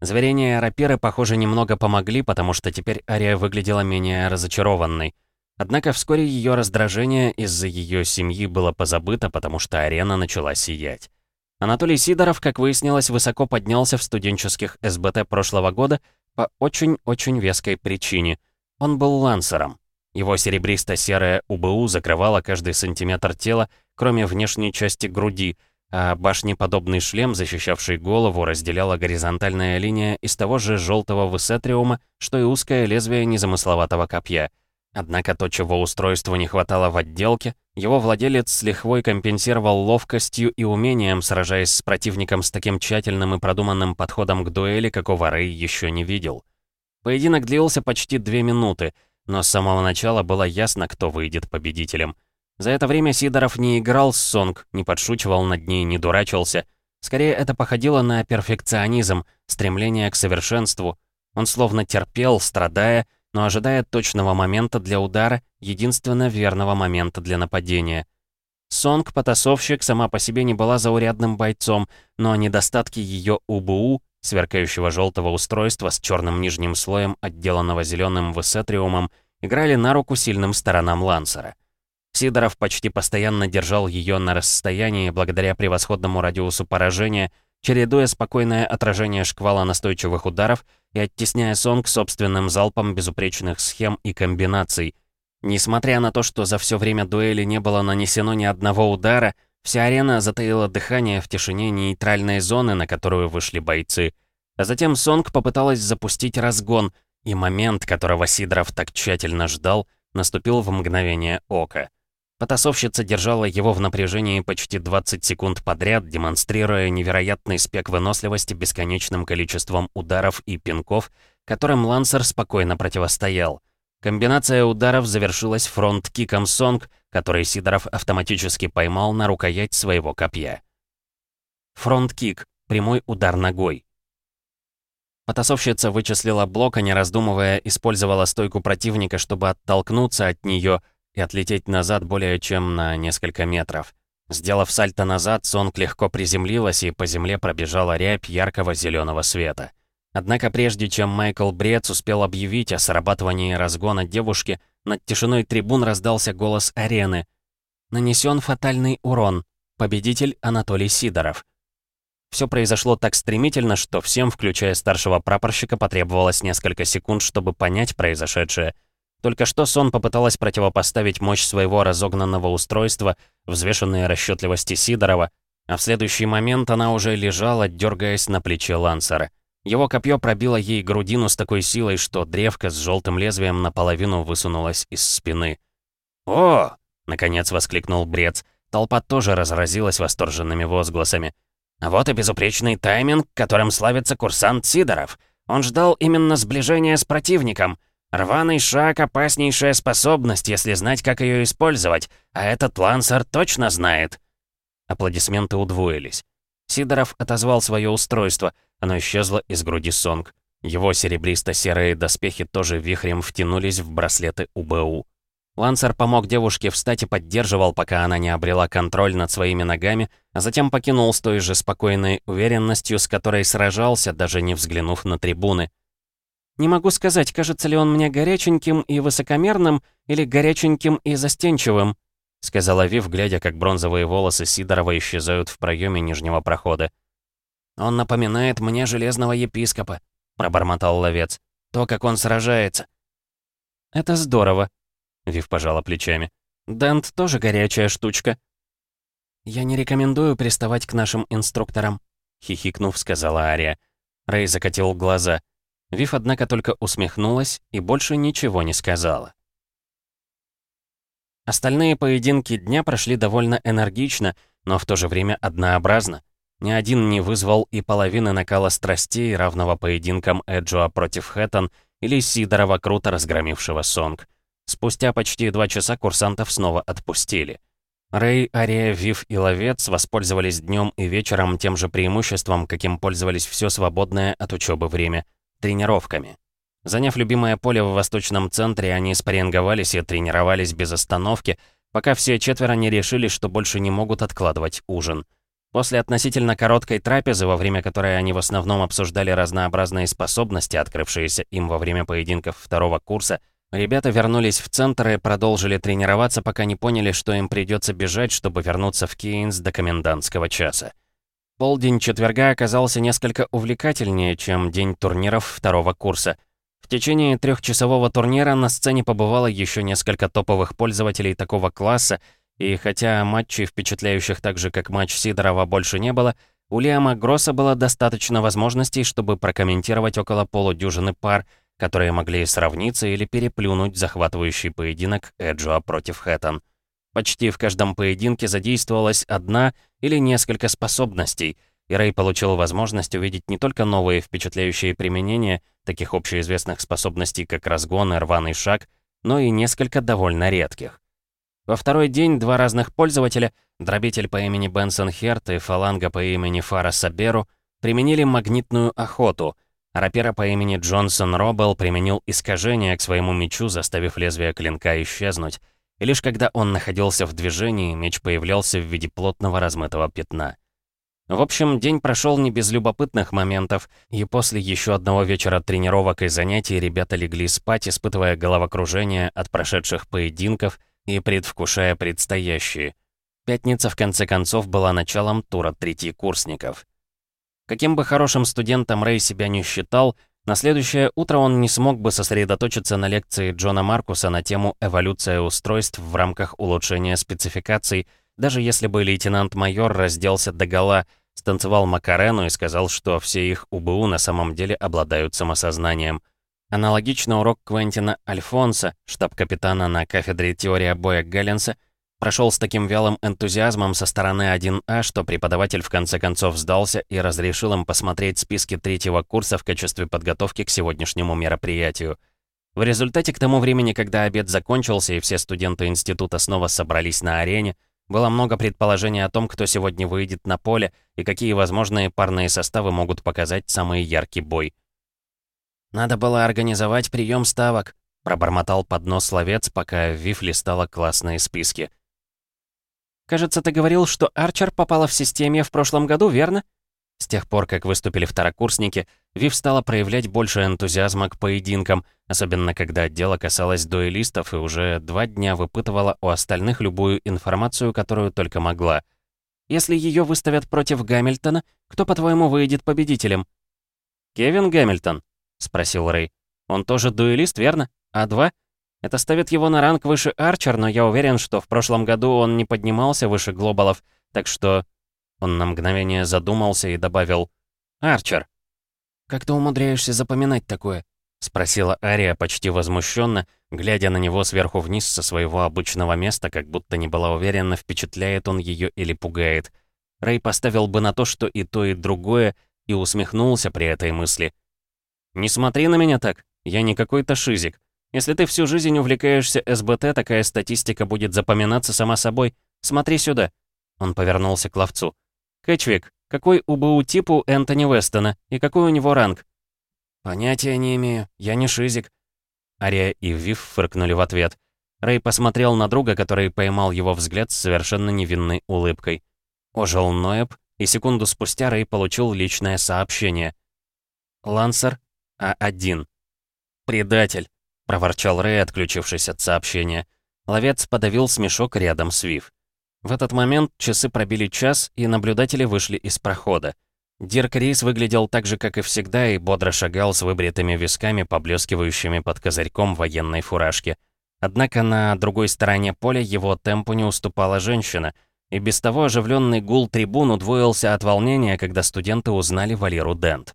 Зверения и рапиры, похоже, немного помогли, потому что теперь Ария выглядела менее разочарованной. Однако вскоре ее раздражение из-за ее семьи было позабыто, потому что арена начала сиять. Анатолий Сидоров, как выяснилось, высоко поднялся в студенческих СБТ прошлого года по очень-очень веской причине. Он был лансером. Его серебристо-серое УБУ закрывало каждый сантиметр тела, кроме внешней части груди, а башнеподобный шлем, защищавший голову, разделяла горизонтальная линия из того же желтого высетриума, что и узкое лезвие незамысловатого копья — Однако то, чего устройству не хватало в отделке, его владелец с лихвой компенсировал ловкостью и умением, сражаясь с противником с таким тщательным и продуманным подходом к дуэли, какого Рэй еще не видел. Поединок длился почти две минуты, но с самого начала было ясно, кто выйдет победителем. За это время Сидоров не играл с Сонг, не подшучивал над ней, не дурачился. Скорее, это походило на перфекционизм, стремление к совершенству. Он словно терпел, страдая, но ожидает точного момента для удара, единственно верного момента для нападения. Сонг, потасовщик, сама по себе не была заурядным бойцом, но недостатки ее УБУ, сверкающего желтого устройства с черным нижним слоем, отделанного зеленым высетриумом, играли на руку сильным сторонам Лансера. Сидоров почти постоянно держал ее на расстоянии благодаря превосходному радиусу поражения, чередуя спокойное отражение шквала настойчивых ударов и оттесняя Сонг собственным залпом безупречных схем и комбинаций. Несмотря на то, что за все время дуэли не было нанесено ни одного удара, вся арена затаила дыхание в тишине нейтральной зоны, на которую вышли бойцы. А затем Сонг попыталась запустить разгон, и момент, которого Сидоров так тщательно ждал, наступил в мгновение ока. Потасовщица держала его в напряжении почти 20 секунд подряд, демонстрируя невероятный спек выносливости бесконечным количеством ударов и пинков, которым Лансер спокойно противостоял. Комбинация ударов завершилась фронт-киком Сонг, который Сидоров автоматически поймал на рукоять своего копья. Фронт-кик, прямой удар ногой. Потасовщица вычислила блок, а не раздумывая, использовала стойку противника, чтобы оттолкнуться от нее и отлететь назад более чем на несколько метров. Сделав сальто назад, Сонг легко приземлилась и по земле пробежала рябь яркого зеленого света. Однако прежде чем Майкл Брец успел объявить о срабатывании разгона девушки, над тишиной трибун раздался голос арены. «Нанесен фатальный урон. Победитель Анатолий Сидоров». Все произошло так стремительно, что всем, включая старшего прапорщика, потребовалось несколько секунд, чтобы понять произошедшее. Только что Сон попыталась противопоставить мощь своего разогнанного устройства, взвешенной расчетливости Сидорова, а в следующий момент она уже лежала, дергаясь на плече Лансера. Его копье пробило ей грудину с такой силой, что древко с желтым лезвием наполовину высунулось из спины. «О!» — наконец воскликнул Брец. Толпа тоже разразилась восторженными возгласами. «А вот и безупречный тайминг, которым славится курсант Сидоров. Он ждал именно сближения с противником. Рваный шаг — опаснейшая способность, если знать, как ее использовать, а этот лансер точно знает». Аплодисменты удвоились. Сидоров отозвал свое устройство — оно исчезло из груди Сонг. Его серебристо-серые доспехи тоже вихрем втянулись в браслеты УБУ. Лансер помог девушке встать и поддерживал, пока она не обрела контроль над своими ногами, а затем покинул с той же спокойной уверенностью, с которой сражался, даже не взглянув на трибуны. «Не могу сказать, кажется ли он мне горяченьким и высокомерным, или горяченьким и застенчивым», сказала Вив, глядя, как бронзовые волосы Сидорова исчезают в проеме нижнего прохода. «Он напоминает мне железного епископа», — пробормотал ловец. «То, как он сражается». «Это здорово», — Вив пожала плечами. «Дент тоже горячая штучка». «Я не рекомендую приставать к нашим инструкторам», — хихикнув, сказала Ария. Рэй закатил глаза. Вив, однако, только усмехнулась и больше ничего не сказала. Остальные поединки дня прошли довольно энергично, но в то же время однообразно. Ни один не вызвал и половины накала страстей, равного поединкам Эджуа против Хэттон или Сидорова, круто разгромившего Сонг. Спустя почти два часа курсантов снова отпустили. Рэй, Ария, Вив и Ловец воспользовались днем и вечером тем же преимуществом, каким пользовались все свободное от учебы время — тренировками. Заняв любимое поле в восточном центре, они спарринговались и тренировались без остановки, пока все четверо не решили, что больше не могут откладывать ужин — После относительно короткой трапезы, во время которой они в основном обсуждали разнообразные способности, открывшиеся им во время поединков второго курса, ребята вернулись в центр и продолжили тренироваться, пока не поняли, что им придется бежать, чтобы вернуться в Кейнс до комендантского часа. Полдень четверга оказался несколько увлекательнее, чем день турниров второго курса. В течение трехчасового турнира на сцене побывало еще несколько топовых пользователей такого класса, и хотя матчей, впечатляющих так же, как матч Сидорова, больше не было, у Лиама Гросса было достаточно возможностей, чтобы прокомментировать около полудюжины пар, которые могли сравниться или переплюнуть захватывающий поединок Эджуа против Хэттон. Почти в каждом поединке задействовалась одна или несколько способностей, и Рэй получил возможность увидеть не только новые впечатляющие применения таких общеизвестных способностей, как разгон и рваный шаг, но и несколько довольно редких. Во второй день два разных пользователя, дробитель по имени Бенсон Херт и фаланга по имени Фара Саберу, применили магнитную охоту, а рапира по имени Джонсон Робел применил искажение к своему мечу, заставив лезвие клинка исчезнуть. И лишь когда он находился в движении, меч появлялся в виде плотного размытого пятна. В общем, день прошел не без любопытных моментов, и после еще одного вечера тренировок и занятий ребята легли спать, испытывая головокружение от прошедших поединков и предвкушая предстоящие. Пятница, в конце концов, была началом тура третьекурсников. Каким бы хорошим студентом Рэй себя не считал, на следующее утро он не смог бы сосредоточиться на лекции Джона Маркуса на тему «Эволюция устройств в рамках улучшения спецификаций», даже если бы лейтенант-майор разделся догола, станцевал Макарену и сказал, что все их УБУ на самом деле обладают самосознанием – Аналогично урок Квентина Альфонса, штаб-капитана на кафедре теории боя Галленса, прошел с таким вялым энтузиазмом со стороны 1А, что преподаватель в конце концов сдался и разрешил им посмотреть списки третьего курса в качестве подготовки к сегодняшнему мероприятию. В результате, к тому времени, когда обед закончился и все студенты института снова собрались на арене, было много предположений о том, кто сегодня выйдет на поле и какие возможные парные составы могут показать самый яркий бой. «Надо было организовать прием ставок», — пробормотал под нос ловец, пока Вив листала классные списки. «Кажется, ты говорил, что Арчер попала в системе в прошлом году, верно?» С тех пор, как выступили второкурсники, Вив стала проявлять больше энтузиазма к поединкам, особенно когда дело касалось дуэлистов, и уже два дня выпытывала у остальных любую информацию, которую только могла. «Если ее выставят против Гамильтона, кто, по-твоему, выйдет победителем?» «Кевин Гамильтон?» — спросил Рэй. «Он тоже дуэлист, верно? А2? Это ставит его на ранг выше Арчер, но я уверен, что в прошлом году он не поднимался выше глобалов, так что он на мгновение задумался и добавил «Арчер». «Как ты умудряешься запоминать такое?» — спросила Ария почти возмущенно, глядя на него сверху вниз со своего обычного места, как будто не была уверена, впечатляет он ее или пугает. Рэй поставил бы на то, что и то, и другое, и усмехнулся при этой мысли. «Не смотри на меня так, я не какой-то шизик. Если ты всю жизнь увлекаешься СБТ, такая статистика будет запоминаться сама собой. Смотри сюда». Он повернулся к ловцу. «Кэтчвик, какой УБУ тип у Энтони Вестона и какой у него ранг?» «Понятия не имею, я не шизик». Ария и Вив фыркнули в ответ. Рэй посмотрел на друга, который поймал его взгляд с совершенно невинной улыбкой. Ожил Ноэб, и секунду спустя Рэй получил личное сообщение. «Лансер, А1». «Предатель», — проворчал Рэй, отключившись от сообщения. Ловец подавил смешок рядом с Вив. В этот момент часы пробили час, и наблюдатели вышли из прохода. Дирк Рис выглядел так же, как и всегда, и бодро шагал с выбритыми висками, поблескивающими под козырьком военной фуражки. Однако на другой стороне поля его темпу не уступала женщина, и без того оживленный гул трибун удвоился от волнения, когда студенты узнали Валеру Дент.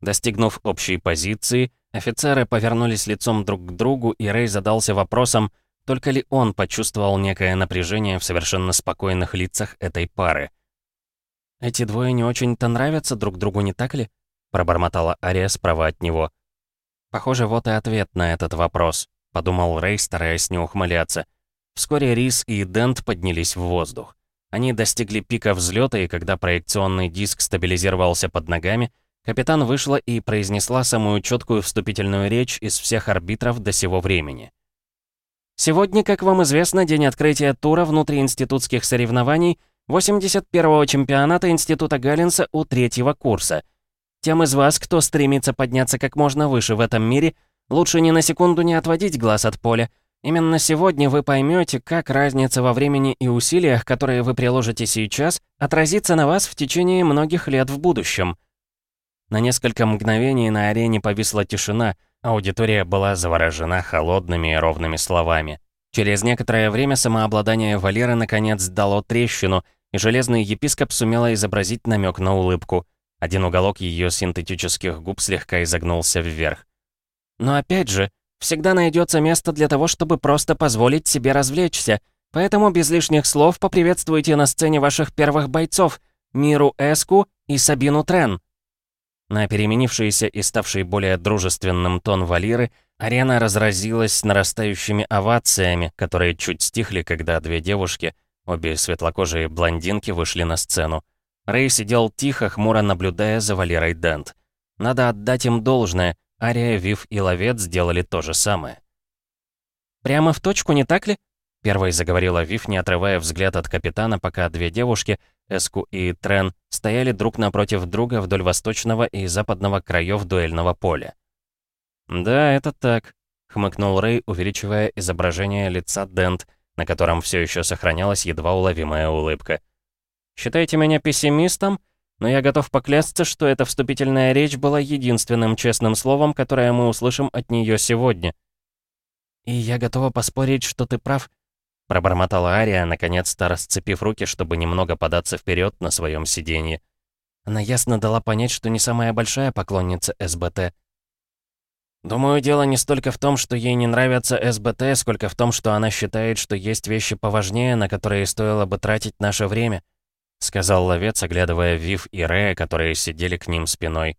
Достигнув общей позиции, офицеры повернулись лицом друг к другу, и Рэй задался вопросом, только ли он почувствовал некое напряжение в совершенно спокойных лицах этой пары? «Эти двое не очень-то нравятся друг другу, не так ли?» пробормотала Ария справа от него. «Похоже, вот и ответ на этот вопрос», — подумал Рэй, стараясь не ухмыляться. Вскоре Рис и Дент поднялись в воздух. Они достигли пика взлета, и когда проекционный диск стабилизировался под ногами, капитан вышла и произнесла самую четкую вступительную речь из всех арбитров до сего времени. Сегодня, как вам известно, день открытия тура внутриинститутских соревнований 81-го чемпионата Института Галлинса у третьего курса. Тем из вас, кто стремится подняться как можно выше в этом мире, лучше ни на секунду не отводить глаз от поля. Именно сегодня вы поймете, как разница во времени и усилиях, которые вы приложите сейчас, отразится на вас в течение многих лет в будущем. На несколько мгновений на арене повисла тишина — Аудитория была заворожена холодными и ровными словами. Через некоторое время самообладание Валеры наконец дало трещину, и железный епископ сумела изобразить намек на улыбку. Один уголок ее синтетических губ слегка изогнулся вверх. «Но опять же, всегда найдется место для того, чтобы просто позволить себе развлечься, поэтому без лишних слов поприветствуйте на сцене ваших первых бойцов, Миру Эску и Сабину Трен». На переменившийся и ставший более дружественным тон Валиры, арена разразилась нарастающими овациями, которые чуть стихли, когда две девушки, обе светлокожие блондинки, вышли на сцену. Рэй сидел тихо, хмуро наблюдая за Валерой Дент. Надо отдать им должное, Ария, Вив и Ловец сделали то же самое. «Прямо в точку, не так ли?» Первой заговорила Вив, не отрывая взгляд от капитана, пока две девушки, Эску и Трен, стояли друг напротив друга вдоль восточного и западного краев дуэльного поля. «Да, это так», — хмыкнул Рэй, увеличивая изображение лица Дент, на котором все еще сохранялась едва уловимая улыбка. «Считайте меня пессимистом, но я готов поклясться, что эта вступительная речь была единственным честным словом, которое мы услышим от нее сегодня». «И я готова поспорить, что ты прав», Пробормотала Ария, наконец-то расцепив руки, чтобы немного податься вперед на своем сиденье. Она ясно дала понять, что не самая большая поклонница СБТ. Думаю, дело не столько в том, что ей не нравятся СБТ, сколько в том, что она считает, что есть вещи поважнее, на которые стоило бы тратить наше время, сказал ловец, оглядывая Вив и Рея, которые сидели к ним спиной.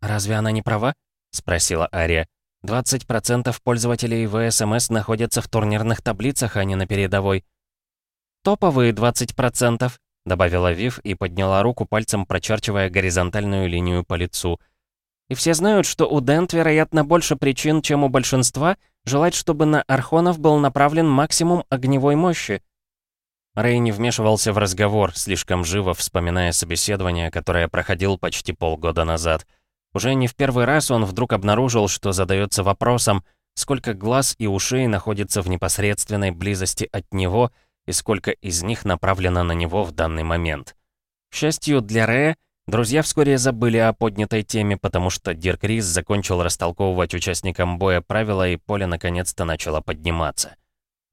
«Разве она не права?» — спросила Ария. 20% пользователей ВСМС находятся в турнирных таблицах, а не на передовой. «Топовые 20%, — добавила Вив и подняла руку пальцем, прочерчивая горизонтальную линию по лицу. «И все знают, что у Дент, вероятно, больше причин, чем у большинства, желать, чтобы на Архонов был направлен максимум огневой мощи». Рэй не вмешивался в разговор, слишком живо вспоминая собеседование, которое проходил почти полгода назад. Уже не в первый раз он вдруг обнаружил, что задается вопросом, сколько глаз и ушей находится в непосредственной близости от него — и сколько из них направлено на него в данный момент. К счастью для Рэя, друзья вскоре забыли о поднятой теме, потому что Дирк Рис закончил растолковывать участникам боя правила, и поле наконец-то начало подниматься.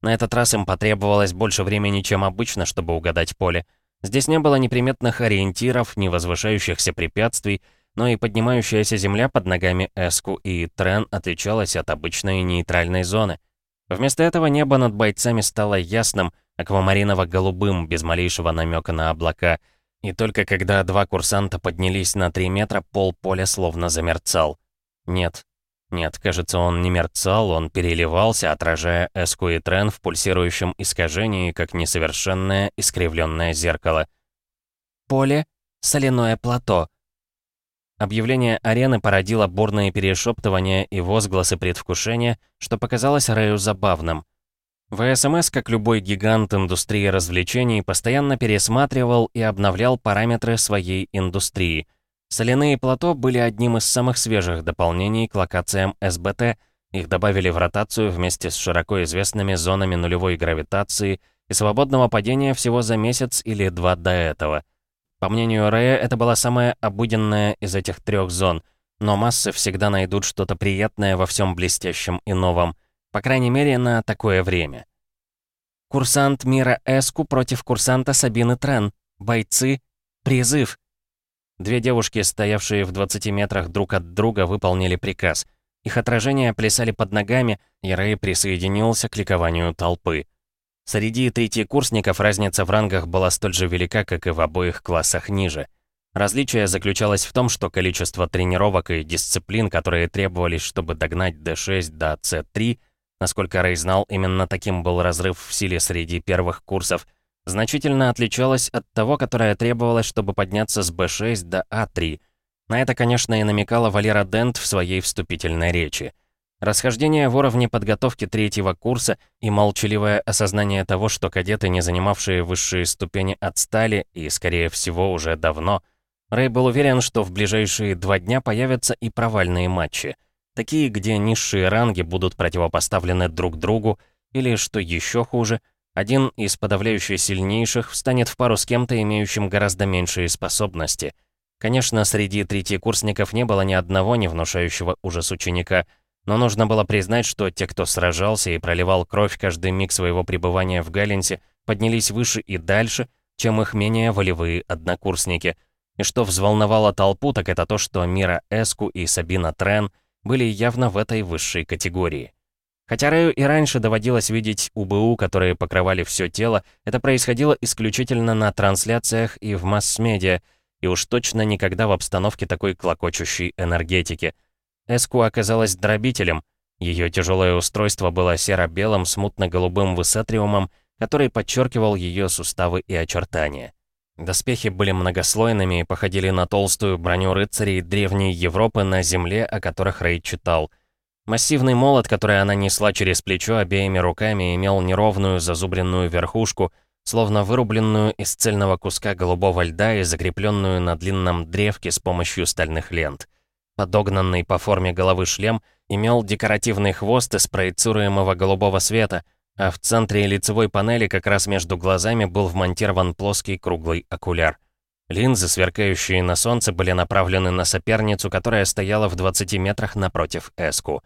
На этот раз им потребовалось больше времени, чем обычно, чтобы угадать поле. Здесь не было неприметных ориентиров, ни возвышающихся препятствий, но и поднимающаяся земля под ногами Эску и Трен отличалась от обычной нейтральной зоны. Вместо этого небо над бойцами стало ясным — аквамариново-голубым, без малейшего намека на облака, и только когда два курсанта поднялись на 3 метра, пол поля словно замерцал. Нет, нет, кажется, он не мерцал, он переливался, отражая Эску и Трен в пульсирующем искажении, как несовершенное искривленное зеркало. «Поле — соляное плато», Объявление арены породило бурные перешептывания и возгласы предвкушения, что показалось Рэю забавным. ВСМС, как любой гигант индустрии развлечений, постоянно пересматривал и обновлял параметры своей индустрии. Соляные плато были одним из самых свежих дополнений к локациям СБТ, их добавили в ротацию вместе с широко известными зонами нулевой гравитации и свободного падения всего за месяц или два до этого. По мнению Рэя, это была самая обыденная из этих трех зон, но массы всегда найдут что-то приятное во всем блестящем и новом — по крайней мере, на такое время. Курсант Мира Эску против курсанта Сабины Трен. Бойцы. Призыв. Две девушки, стоявшие в 20 метрах друг от друга, выполнили приказ. Их отражения плясали под ногами, и Рэй присоединился к ликованию толпы. Среди третьекурсников разница в рангах была столь же велика, как и в обоих классах ниже. Различие заключалось в том, что количество тренировок и дисциплин, которые требовались, чтобы догнать D6 до C3, насколько Рэй знал, именно таким был разрыв в силе среди первых курсов, значительно отличалась от того, которое требовалось, чтобы подняться с B6 до А3. На это, конечно, и намекала Валера Дент в своей вступительной речи. Расхождение в уровне подготовки третьего курса и молчаливое осознание того, что кадеты, не занимавшие высшие ступени, отстали, и, скорее всего, уже давно. Рэй был уверен, что в ближайшие два дня появятся и провальные матчи. Такие, где низшие ранги будут противопоставлены друг другу, или, что еще хуже, один из подавляющих сильнейших встанет в пару с кем-то, имеющим гораздо меньшие способности. Конечно, среди третьекурсников не было ни одного не внушающего ужас ученика, но нужно было признать, что те, кто сражался и проливал кровь каждый миг своего пребывания в Галленсе, поднялись выше и дальше, чем их менее волевые однокурсники. И что взволновало толпу, так это то, что Мира Эску и Сабина Трен — были явно в этой высшей категории. Хотя Рэю и раньше доводилось видеть УБУ, которые покрывали все тело, это происходило исключительно на трансляциях и в масс-медиа, и уж точно никогда в обстановке такой клокочущей энергетики. Эску оказалась дробителем. Ее тяжелое устройство было серо-белым с мутно-голубым высетриумом, который подчеркивал ее суставы и очертания. Доспехи были многослойными и походили на толстую броню рыцарей древней Европы на земле, о которых Рэй читал. Массивный молот, который она несла через плечо обеими руками, имел неровную зазубренную верхушку, словно вырубленную из цельного куска голубого льда и закрепленную на длинном древке с помощью стальных лент. Подогнанный по форме головы шлем имел декоративный хвост из проецируемого голубого света — а в центре лицевой панели как раз между глазами был вмонтирован плоский круглый окуляр. Линзы, сверкающие на солнце, были направлены на соперницу, которая стояла в 20 метрах напротив Эску.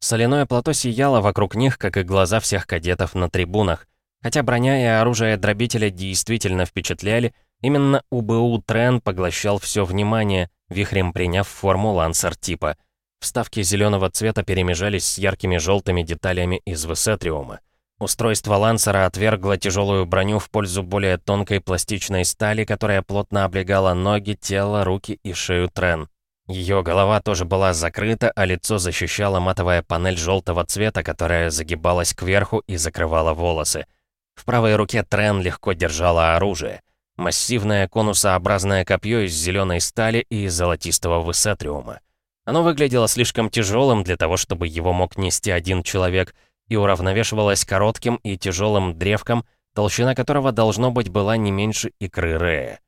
Соляное плато сияло вокруг них, как и глаза всех кадетов на трибунах. Хотя броня и оружие дробителя действительно впечатляли, именно УБУ Трен поглощал все внимание, вихрем приняв форму лансер типа. Вставки зеленого цвета перемежались с яркими желтыми деталями из высетриума. Устройство лансера отвергло тяжелую броню в пользу более тонкой пластичной стали, которая плотно облегала ноги, тело, руки и шею Трен. Ее голова тоже была закрыта, а лицо защищала матовая панель желтого цвета, которая загибалась кверху и закрывала волосы. В правой руке Трен легко держала оружие. Массивное конусообразное копье из зеленой стали и золотистого высетриума. Оно выглядело слишком тяжелым для того, чтобы его мог нести один человек, и уравновешивалось коротким и тяжелым древком, толщина которого, должно быть, была не меньше икры Рея.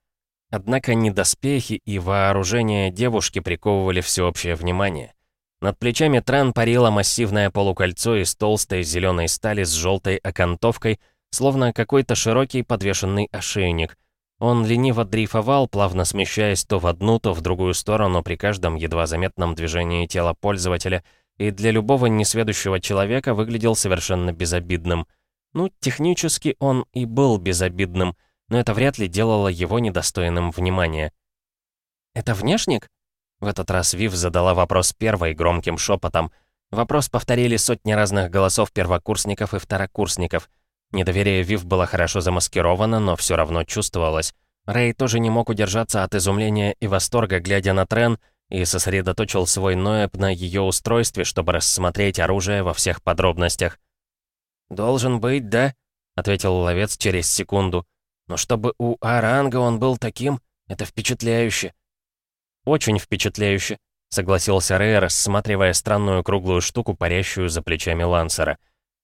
Однако недоспехи и вооружение девушки приковывали всеобщее внимание. Над плечами Тран парило массивное полукольцо из толстой зеленой стали с желтой окантовкой, словно какой-то широкий подвешенный ошейник. Он лениво дрейфовал, плавно смещаясь то в одну, то в другую сторону при каждом едва заметном движении тела пользователя, и для любого несведущего человека выглядел совершенно безобидным. Ну, технически он и был безобидным — но это вряд ли делало его недостойным внимания. «Это внешник?» В этот раз Вив задала вопрос первой громким шепотом. Вопрос повторили сотни разных голосов первокурсников и второкурсников. Недоверие Вив было хорошо замаскировано, но все равно чувствовалось. Рэй тоже не мог удержаться от изумления и восторга, глядя на Трен, и сосредоточил свой Ноэб на ее устройстве, чтобы рассмотреть оружие во всех подробностях. «Должен быть, да?» — ответил ловец через секунду. Но чтобы у Аранга он был таким, это впечатляюще. Очень впечатляюще, согласился Рэй, рассматривая странную круглую штуку, парящую за плечами Лансера.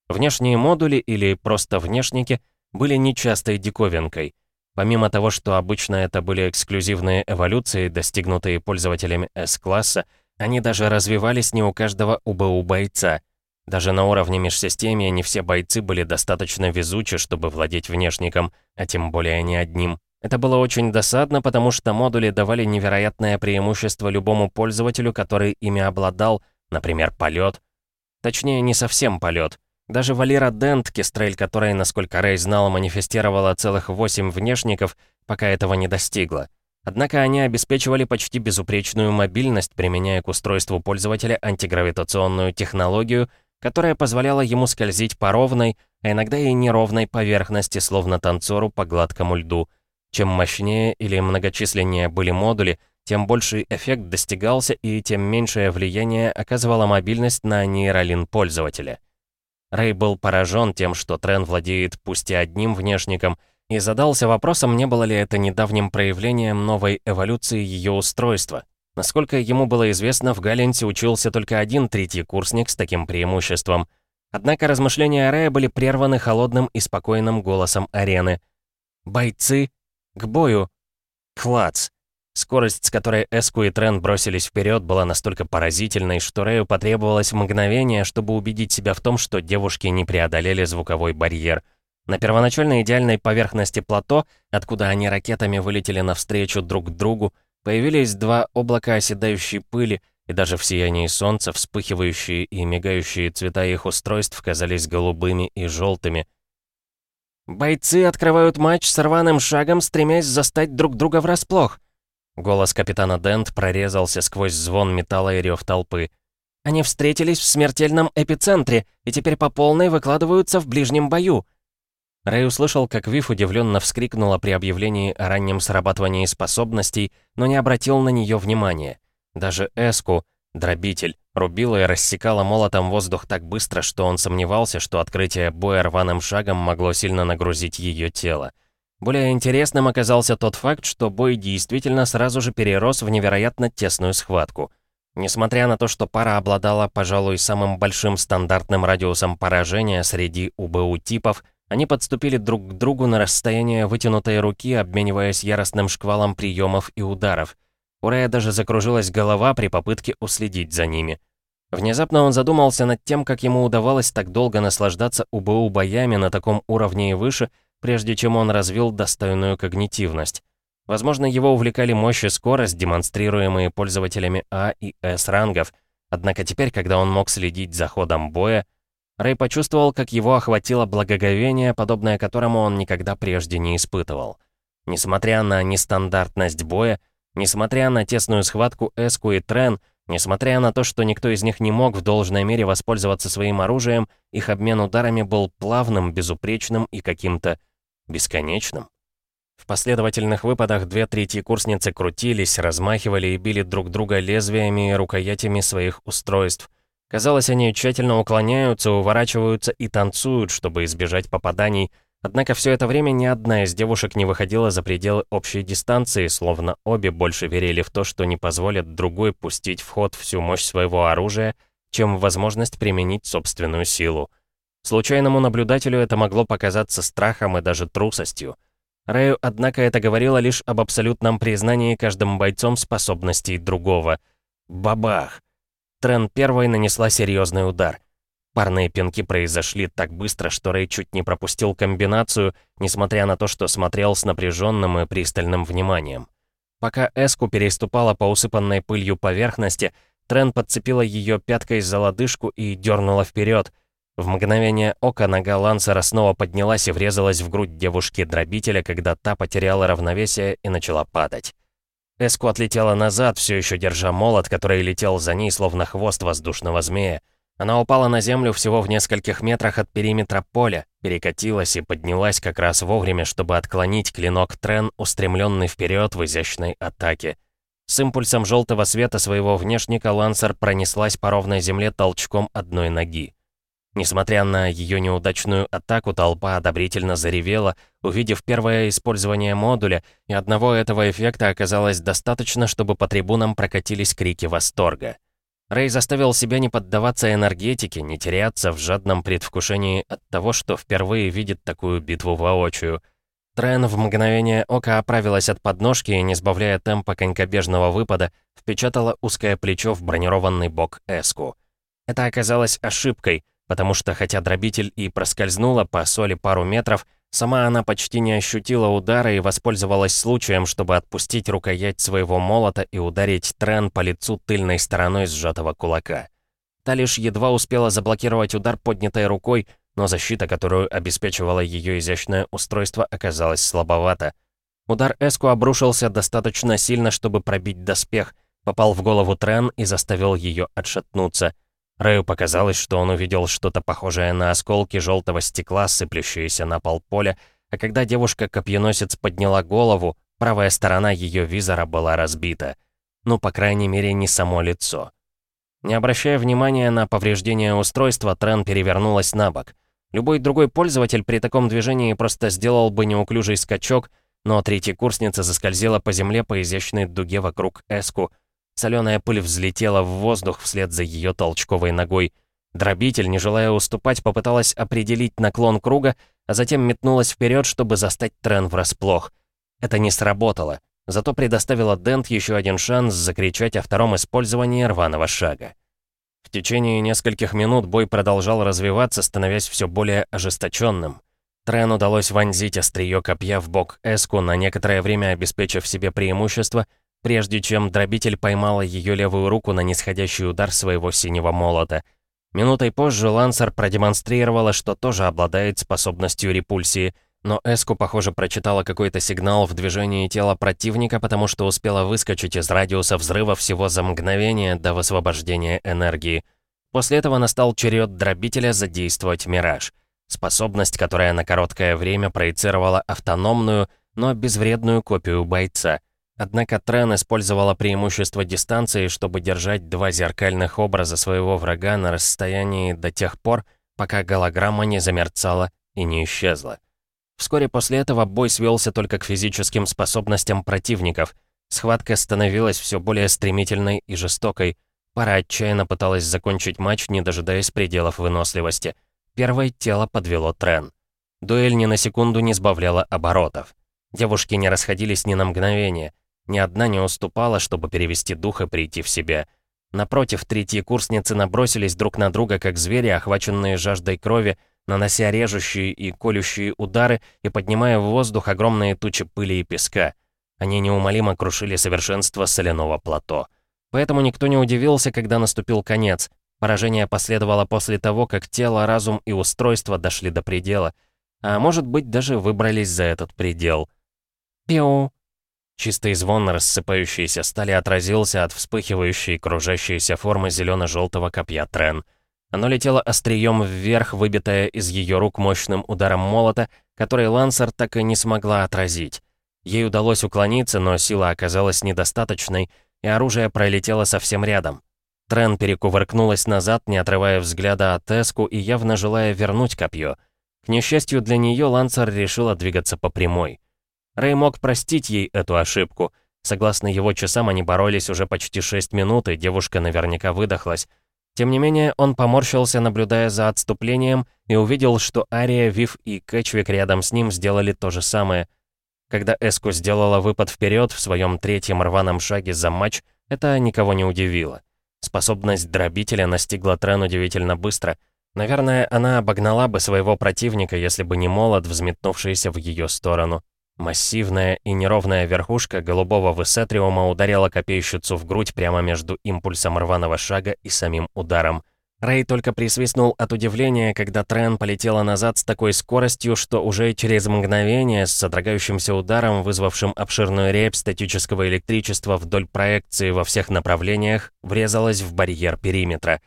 Внешние модули или просто внешники были нечастой диковинкой. Помимо того, что обычно это были эксклюзивные эволюции, достигнутые пользователями S-класса, они даже развивались не у каждого УБУ-бойца — даже на уровне межсистемия не все бойцы были достаточно везучи, чтобы владеть внешником, а тем более не одним. Это было очень досадно, потому что модули давали невероятное преимущество любому пользователю, который ими обладал, например, полет. Точнее, не совсем полет. Даже Валера Дент, кестрель которой, насколько Рэй знал, манифестировала целых восемь внешников, пока этого не достигла. Однако они обеспечивали почти безупречную мобильность, применяя к устройству пользователя антигравитационную технологию — которая позволяла ему скользить по ровной, а иногда и неровной поверхности, словно танцору по гладкому льду. Чем мощнее или многочисленнее были модули, тем больший эффект достигался и тем меньшее влияние оказывала мобильность на нейролин пользователя. Рэй был поражен тем, что Трен владеет пусть и одним внешником, и задался вопросом, не было ли это недавним проявлением новой эволюции ее устройства, Насколько ему было известно, в Галенте учился только один третий курсник с таким преимуществом. Однако размышления Рэя были прерваны холодным и спокойным голосом арены. «Бойцы! К бою!» Клац! Скорость, с которой Эску и Трен бросились вперед, была настолько поразительной, что Рэю потребовалось мгновение, чтобы убедить себя в том, что девушки не преодолели звуковой барьер. На первоначальной идеальной поверхности плато, откуда они ракетами вылетели навстречу друг другу, Появились два облака оседающей пыли, и даже в сиянии солнца вспыхивающие и мигающие цвета их устройств казались голубыми и желтыми. «Бойцы открывают матч с рваным шагом, стремясь застать друг друга врасплох!» Голос капитана Дент прорезался сквозь звон металла и рев толпы. «Они встретились в смертельном эпицентре и теперь по полной выкладываются в ближнем бою. Рэй услышал, как Вив удивленно вскрикнула при объявлении о раннем срабатывании способностей, но не обратил на нее внимания. Даже Эску, дробитель, рубила и рассекала молотом воздух так быстро, что он сомневался, что открытие боя рваным шагом могло сильно нагрузить ее тело. Более интересным оказался тот факт, что бой действительно сразу же перерос в невероятно тесную схватку. Несмотря на то, что пара обладала, пожалуй, самым большим стандартным радиусом поражения среди УБУ-типов, они подступили друг к другу на расстояние вытянутой руки, обмениваясь яростным шквалом приемов и ударов. У Рэя даже закружилась голова при попытке уследить за ними. Внезапно он задумался над тем, как ему удавалось так долго наслаждаться УБУ боями на таком уровне и выше, прежде чем он развил достойную когнитивность. Возможно, его увлекали мощь и скорость, демонстрируемые пользователями А и С рангов, однако теперь, когда он мог следить за ходом боя, Рэй почувствовал, как его охватило благоговение, подобное которому он никогда прежде не испытывал. Несмотря на нестандартность боя, несмотря на тесную схватку Эску и Трен, несмотря на то, что никто из них не мог в должной мере воспользоваться своим оружием, их обмен ударами был плавным, безупречным и каким-то бесконечным. В последовательных выпадах две третьи курсницы крутились, размахивали и били друг друга лезвиями и рукоятями своих устройств. Казалось, они тщательно уклоняются, уворачиваются и танцуют, чтобы избежать попаданий, однако все это время ни одна из девушек не выходила за пределы общей дистанции, словно обе больше верили в то, что не позволят другой пустить в ход всю мощь своего оружия, чем возможность применить собственную силу. Случайному наблюдателю это могло показаться страхом и даже трусостью. Рэю, однако, это говорило лишь об абсолютном признании каждым бойцом способностей другого. Бабах! Трен первой нанесла серьезный удар. Парные пинки произошли так быстро, что Рэй чуть не пропустил комбинацию, несмотря на то, что смотрел с напряженным и пристальным вниманием. Пока Эску переступала по усыпанной пылью поверхности, Трен подцепила ее пяткой за лодыжку и дернула вперед. В мгновение ока нога Лансера снова поднялась и врезалась в грудь девушки-дробителя, когда та потеряла равновесие и начала падать. Эску отлетела назад, все еще держа молот, который летел за ней, словно хвост воздушного змея. Она упала на землю всего в нескольких метрах от периметра поля, перекатилась и поднялась как раз вовремя, чтобы отклонить клинок Трен, устремленный вперед в изящной атаке. С импульсом желтого света своего внешника Лансер пронеслась по ровной земле толчком одной ноги. Несмотря на ее неудачную атаку, толпа одобрительно заревела, увидев первое использование модуля, и одного этого эффекта оказалось достаточно, чтобы по трибунам прокатились крики восторга. Рэй заставил себя не поддаваться энергетике, не теряться в жадном предвкушении от того, что впервые видит такую битву воочию. Трен в мгновение ока оправилась от подножки и, не сбавляя темпа конькобежного выпада, впечатала узкое плечо в бронированный бок Эску. Это оказалось ошибкой — потому что хотя дробитель и проскользнула по соли пару метров, сама она почти не ощутила удара и воспользовалась случаем, чтобы отпустить рукоять своего молота и ударить Трен по лицу тыльной стороной сжатого кулака. Та лишь едва успела заблокировать удар поднятой рукой, но защита, которую обеспечивало ее изящное устройство, оказалась слабовата. Удар Эску обрушился достаточно сильно, чтобы пробить доспех, попал в голову Трен и заставил ее отшатнуться — Рэю показалось, что он увидел что-то похожее на осколки желтого стекла, сыплющиеся на пол поля, а когда девушка-копьеносец подняла голову, правая сторона ее визора была разбита. Ну, по крайней мере, не само лицо. Не обращая внимания на повреждение устройства, Трен перевернулась на бок. Любой другой пользователь при таком движении просто сделал бы неуклюжий скачок, но третья курсница заскользила по земле по изящной дуге вокруг Эску — Соленая пыль взлетела в воздух вслед за ее толчковой ногой. Дробитель, не желая уступать, попыталась определить наклон круга, а затем метнулась вперед, чтобы застать Трен врасплох. Это не сработало, зато предоставило Дент еще один шанс закричать о втором использовании рваного шага. В течение нескольких минут бой продолжал развиваться, становясь все более ожесточенным. Трен удалось вонзить острие копья в бок Эску, на некоторое время обеспечив себе преимущество, прежде чем дробитель поймала ее левую руку на нисходящий удар своего синего молота. Минутой позже Лансер продемонстрировала, что тоже обладает способностью репульсии, но Эску, похоже, прочитала какой-то сигнал в движении тела противника, потому что успела выскочить из радиуса взрыва всего за мгновение до высвобождения энергии. После этого настал черед дробителя задействовать «Мираж». Способность, которая на короткое время проецировала автономную, но безвредную копию бойца. Однако Трен использовала преимущество дистанции, чтобы держать два зеркальных образа своего врага на расстоянии до тех пор, пока голограмма не замерцала и не исчезла. Вскоре после этого бой свелся только к физическим способностям противников. Схватка становилась все более стремительной и жестокой. Пара отчаянно пыталась закончить матч, не дожидаясь пределов выносливости. Первое тело подвело Трен. Дуэль ни на секунду не сбавляла оборотов. Девушки не расходились ни на мгновение — ни одна не уступала, чтобы перевести дух и прийти в себя. Напротив, третьи курсницы набросились друг на друга, как звери, охваченные жаждой крови, нанося режущие и колющие удары и поднимая в воздух огромные тучи пыли и песка. Они неумолимо крушили совершенство соляного плато. Поэтому никто не удивился, когда наступил конец. Поражение последовало после того, как тело, разум и устройство дошли до предела. А может быть, даже выбрались за этот предел. «Пиу!» Чистый звон рассыпающейся стали отразился от вспыхивающей кружащейся формы зелено-желтого копья Трен. Оно летело острием вверх, выбитое из ее рук мощным ударом молота, который Лансер так и не смогла отразить. Ей удалось уклониться, но сила оказалась недостаточной, и оружие пролетело совсем рядом. Трен перекувыркнулась назад, не отрывая взгляда от Эску и явно желая вернуть копье. К несчастью для нее, Лансер решила двигаться по прямой. Рэй мог простить ей эту ошибку. Согласно его часам, они боролись уже почти 6 минут, и девушка наверняка выдохлась. Тем не менее, он поморщился, наблюдая за отступлением, и увидел, что Ария, Вив и Кэтчвик рядом с ним сделали то же самое. Когда Эску сделала выпад вперед в своем третьем рваном шаге за матч, это никого не удивило. Способность дробителя настигла Трен удивительно быстро. Наверное, она обогнала бы своего противника, если бы не молот, взметнувшийся в ее сторону. Массивная и неровная верхушка голубого высетриума ударила копейщицу в грудь прямо между импульсом рваного шага и самим ударом. Рэй только присвистнул от удивления, когда Трен полетела назад с такой скоростью, что уже через мгновение, с содрогающимся ударом, вызвавшим обширную рябь статического электричества вдоль проекции во всех направлениях, врезалась в барьер периметра.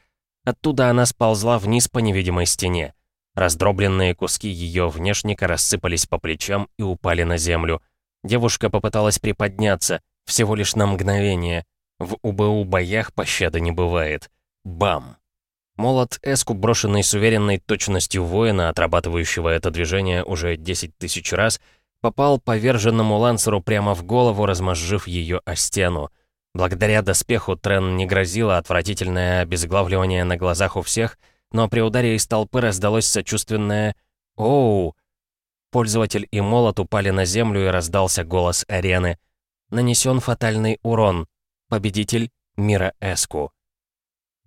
Оттуда она сползла вниз по невидимой стене. Раздробленные куски ее внешника рассыпались по плечам и упали на землю. Девушка попыталась приподняться, всего лишь на мгновение. В УБУ боях пощады не бывает. Бам! Молот Эску, брошенный с уверенной точностью воина, отрабатывающего это движение уже 10 тысяч раз, попал поверженному лансеру прямо в голову, размозжив ее о стену. Благодаря доспеху Трен не грозило отвратительное обезглавливание на глазах у всех — но при ударе из толпы раздалось сочувственное «Оу!». Пользователь и молот упали на землю и раздался голос арены. Нанесен фатальный урон. Победитель Мира Эску.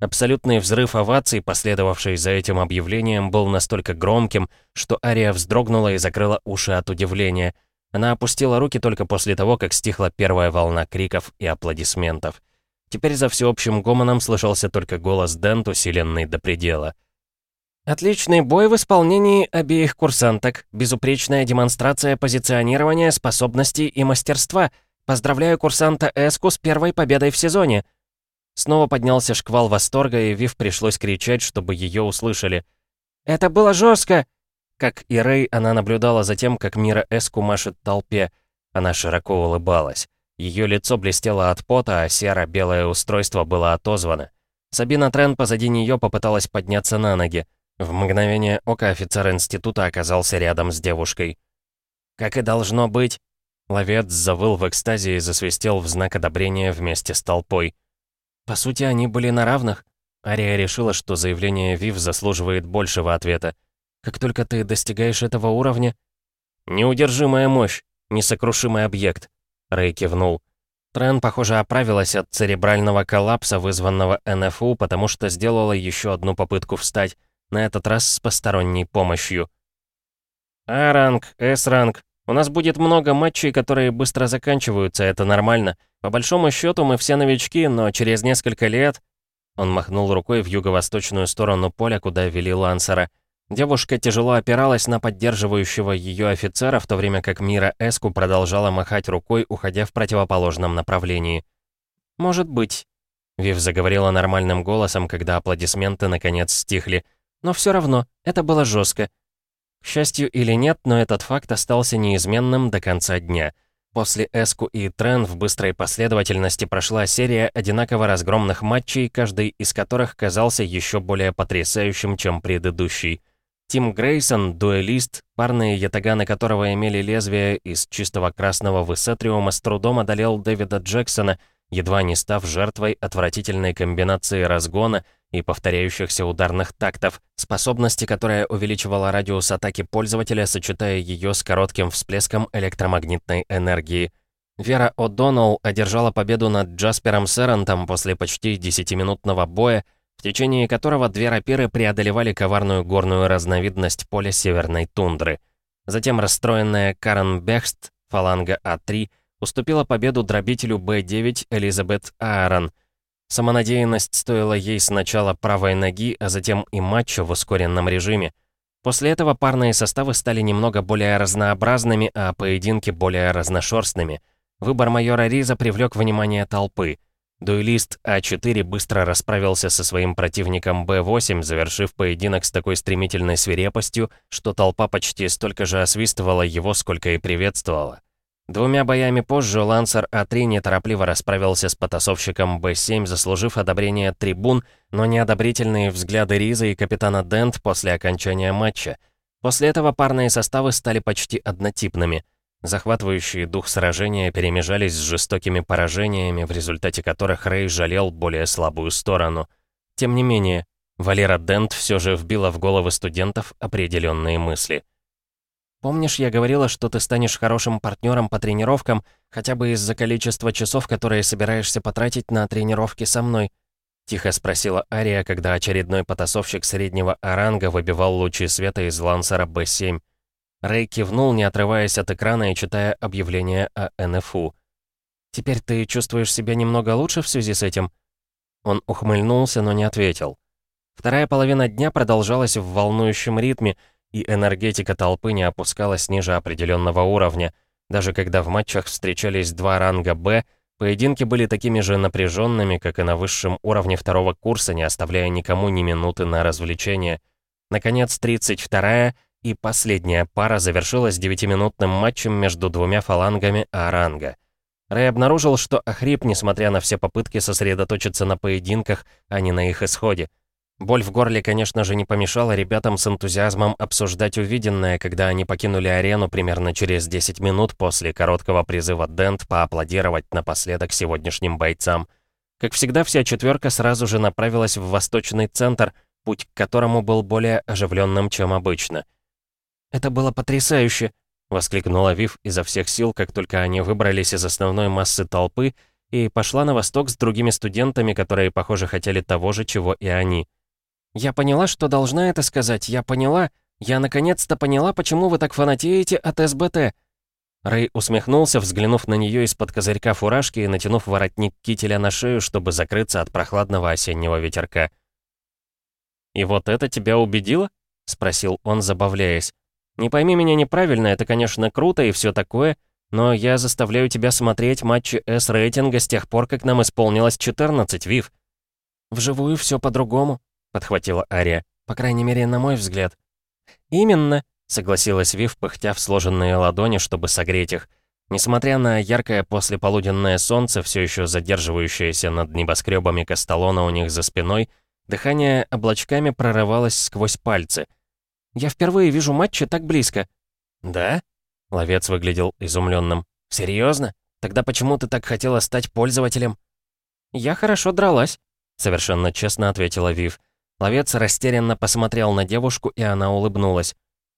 Абсолютный взрыв оваций, последовавший за этим объявлением, был настолько громким, что Ария вздрогнула и закрыла уши от удивления. Она опустила руки только после того, как стихла первая волна криков и аплодисментов. Теперь за всеобщим гомоном слышался только голос Дент, усиленный до предела. «Отличный бой в исполнении обеих курсанток. Безупречная демонстрация позиционирования, способностей и мастерства. Поздравляю курсанта Эску с первой победой в сезоне». Снова поднялся шквал восторга, и Вив пришлось кричать, чтобы ее услышали. «Это было жестко!» Как и Рэй, она наблюдала за тем, как Мира Эску машет толпе. Она широко улыбалась. Ее лицо блестело от пота, а серо-белое устройство было отозвано. Сабина Трен позади нее попыталась подняться на ноги. В мгновение ока офицер института оказался рядом с девушкой. «Как и должно быть!» Ловец завыл в экстазе и засвистел в знак одобрения вместе с толпой. По сути, они были на равных. Ария решила, что заявление Вив заслуживает большего ответа. Как только ты достигаешь этого уровня... Неудержимая мощь, несокрушимый объект. Рэй кивнул. Трен, похоже, оправилась от церебрального коллапса, вызванного НФУ, потому что сделала еще одну попытку встать, на этот раз с посторонней помощью. А-ранг, С-ранг. У нас будет много матчей, которые быстро заканчиваются, это нормально. По большому счету мы все новички, но через несколько лет... Он махнул рукой в юго-восточную сторону поля, куда вели Лансера — Девушка тяжело опиралась на поддерживающего ее офицера, в то время как Мира Эску продолжала махать рукой, уходя в противоположном направлении. «Может быть», — Вив заговорила нормальным голосом, когда аплодисменты наконец стихли. «Но все равно, это было жестко. К счастью или нет, но этот факт остался неизменным до конца дня. После Эску и Трен в быстрой последовательности прошла серия одинаково разгромных матчей, каждый из которых казался еще более потрясающим, чем предыдущий. Тим Грейсон, дуэлист, парные ятаганы которого имели лезвие из чистого красного высетриума, с трудом одолел Дэвида Джексона, едва не став жертвой отвратительной комбинации разгона и повторяющихся ударных тактов, способности, которая увеличивала радиус атаки пользователя, сочетая ее с коротким всплеском электромагнитной энергии. Вера О'Доннелл одержала победу над Джаспером Серантом после почти 10-минутного боя, в течение которого две рапиры преодолевали коварную горную разновидность поля северной тундры. Затем расстроенная Карен Бехст, фаланга А3, уступила победу дробителю Б9 Элизабет Аарон. Самонадеянность стоила ей сначала правой ноги, а затем и матча в ускоренном режиме. После этого парные составы стали немного более разнообразными, а поединки более разношерстными. Выбор майора Риза привлек внимание толпы — Дуэлист А4 быстро расправился со своим противником Б8, завершив поединок с такой стремительной свирепостью, что толпа почти столько же освистывала его, сколько и приветствовала. Двумя боями позже Лансер А3 неторопливо расправился с потасовщиком Б-7, заслужив одобрение трибун, но неодобрительные взгляды Риза и капитана Дент после окончания матча. После этого парные составы стали почти однотипными. Захватывающие дух сражения перемежались с жестокими поражениями, в результате которых Рэй жалел более слабую сторону. Тем не менее, Валера Дент все же вбила в головы студентов определенные мысли. «Помнишь, я говорила, что ты станешь хорошим партнером по тренировкам, хотя бы из-за количества часов, которые собираешься потратить на тренировки со мной?» Тихо спросила Ария, когда очередной потасовщик среднего оранга выбивал лучи света из лансера Б-7. Рэй кивнул, не отрываясь от экрана и читая объявление о НФУ. «Теперь ты чувствуешь себя немного лучше в связи с этим?» Он ухмыльнулся, но не ответил. Вторая половина дня продолжалась в волнующем ритме, и энергетика толпы не опускалась ниже определенного уровня. Даже когда в матчах встречались два ранга «Б», поединки были такими же напряженными, как и на высшем уровне второго курса, не оставляя никому ни минуты на развлечение. Наконец, 32-я и последняя пара завершилась девятиминутным матчем между двумя фалангами А-ранга. Рэй обнаружил, что охрип, несмотря на все попытки сосредоточиться на поединках, а не на их исходе. Боль в горле, конечно же, не помешала ребятам с энтузиазмом обсуждать увиденное, когда они покинули арену примерно через 10 минут после короткого призыва Дент поаплодировать напоследок сегодняшним бойцам. Как всегда, вся четверка сразу же направилась в восточный центр, путь к которому был более оживленным, чем обычно. «Это было потрясающе!» — воскликнула Вив изо всех сил, как только они выбрались из основной массы толпы и пошла на восток с другими студентами, которые, похоже, хотели того же, чего и они — «Я поняла, что должна это сказать. Я поняла. Я наконец-то поняла, почему вы так фанатеете от СБТ». Рэй усмехнулся, взглянув на нее из-под козырька фуражки и натянув воротник кителя на шею, чтобы закрыться от прохладного осеннего ветерка. «И вот это тебя убедило?» — спросил он, забавляясь. «Не пойми меня неправильно, это, конечно, круто и все такое, но я заставляю тебя смотреть матчи С-рейтинга с тех пор, как нам исполнилось 14, Вив». «Вживую все по-другому», — подхватила Ария. «По крайней мере, на мой взгляд». «Именно», — согласилась Вив, пыхтя в сложенные ладони, чтобы согреть их. Несмотря на яркое послеполуденное солнце, все еще задерживающееся над небоскребами Касталона у них за спиной, дыхание облачками прорывалось сквозь пальцы. «Я впервые вижу матчи так близко». «Да?» — ловец выглядел изумленным. «Серьезно? Тогда почему ты так хотела стать пользователем?» «Я хорошо дралась», — совершенно честно ответила Вив. Ловец растерянно посмотрел на девушку, и она улыбнулась.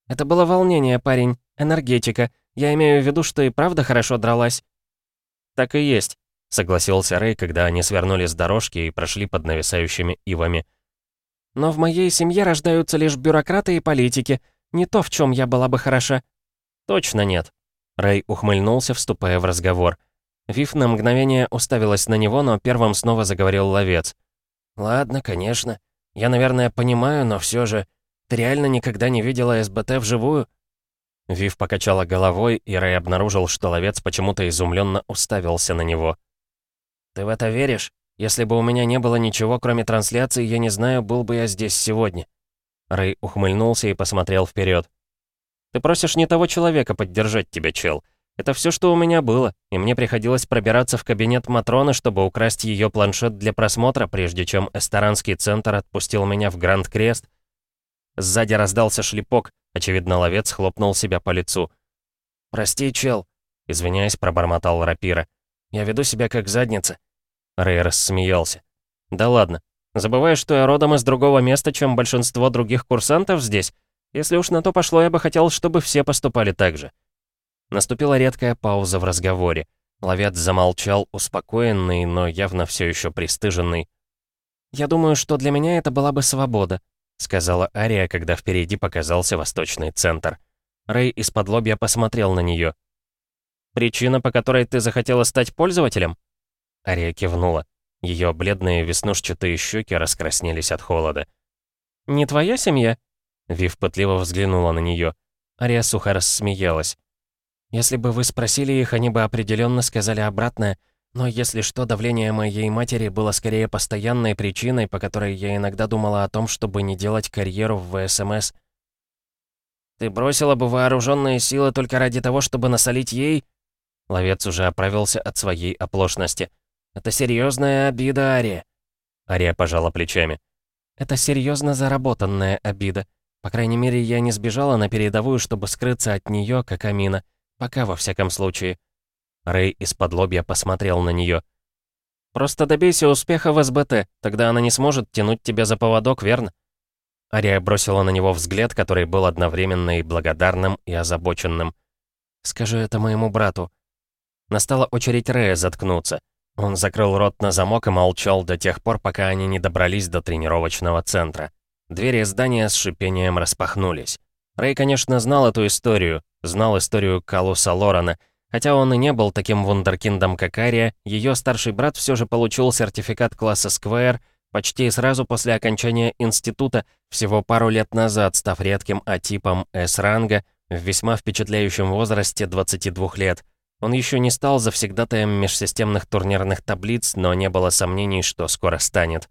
«Это было волнение, парень. Энергетика. Я имею в виду, что и правда хорошо дралась». «Так и есть», — согласился Рэй, когда они свернули с дорожки и прошли под нависающими ивами. «Но в моей семье рождаются лишь бюрократы и политики. Не то, в чем я была бы хороша». «Точно нет». Рэй ухмыльнулся, вступая в разговор. Вив на мгновение уставилась на него, но первым снова заговорил ловец. «Ладно, конечно. Я, наверное, понимаю, но все же... Ты реально никогда не видела СБТ вживую?» Вив покачала головой, и Рэй обнаружил, что ловец почему-то изумленно уставился на него. «Ты в это веришь? Если бы у меня не было ничего, кроме трансляции, я не знаю, был бы я здесь сегодня». Рэй ухмыльнулся и посмотрел вперед. «Ты просишь не того человека поддержать тебя, чел. Это все, что у меня было, и мне приходилось пробираться в кабинет Матроны, чтобы украсть ее планшет для просмотра, прежде чем эсторанский центр отпустил меня в Гранд Крест. Сзади раздался шлепок, очевидно, ловец хлопнул себя по лицу. «Прости, чел», — извиняясь, пробормотал рапира. «Я веду себя как задница». Рэй рассмеялся. «Да ладно. Забываешь, что я родом из другого места, чем большинство других курсантов здесь? Если уж на то пошло, я бы хотел, чтобы все поступали так же». Наступила редкая пауза в разговоре. Ловец замолчал, успокоенный, но явно все еще пристыженный. «Я думаю, что для меня это была бы свобода», — сказала Ария, когда впереди показался восточный центр. Рэй из-под лобья посмотрел на нее. «Причина, по которой ты захотела стать пользователем?» Ария кивнула. Ее бледные веснушчатые щеки раскраснелись от холода. «Не твоя семья?» Вив пытливо взглянула на нее. Ария сухо рассмеялась. Если бы вы спросили их, они бы определенно сказали обратное. Но если что, давление моей матери было скорее постоянной причиной, по которой я иногда думала о том, чтобы не делать карьеру в ВСМС. «Ты бросила бы вооруженные силы только ради того, чтобы насолить ей?» Ловец уже оправился от своей оплошности. «Это серьезная обида, Ария». Ария пожала плечами. «Это серьезно заработанная обида. По крайней мере, я не сбежала на передовую, чтобы скрыться от нее, как Амина. Пока, во всяком случае». Рэй из-под лобья посмотрел на нее. «Просто добейся успеха в СБТ, тогда она не сможет тянуть тебя за поводок, верно?» Ария бросила на него взгляд, который был одновременно и благодарным, и озабоченным. «Скажи это моему брату». Настала очередь Рэя заткнуться. Он закрыл рот на замок и молчал до тех пор, пока они не добрались до тренировочного центра. Двери здания с шипением распахнулись. Рэй, конечно, знал эту историю, знал историю Калуса Лорана. Хотя он и не был таким вундеркиндом, как Ария, ее старший брат все же получил сертификат класса Сквайр почти сразу после окончания института, всего пару лет назад, став редким атипом С-ранга в весьма впечатляющем возрасте 22 лет. Он еще не стал завсегдатаем межсистемных турнирных таблиц, но не было сомнений, что скоро станет.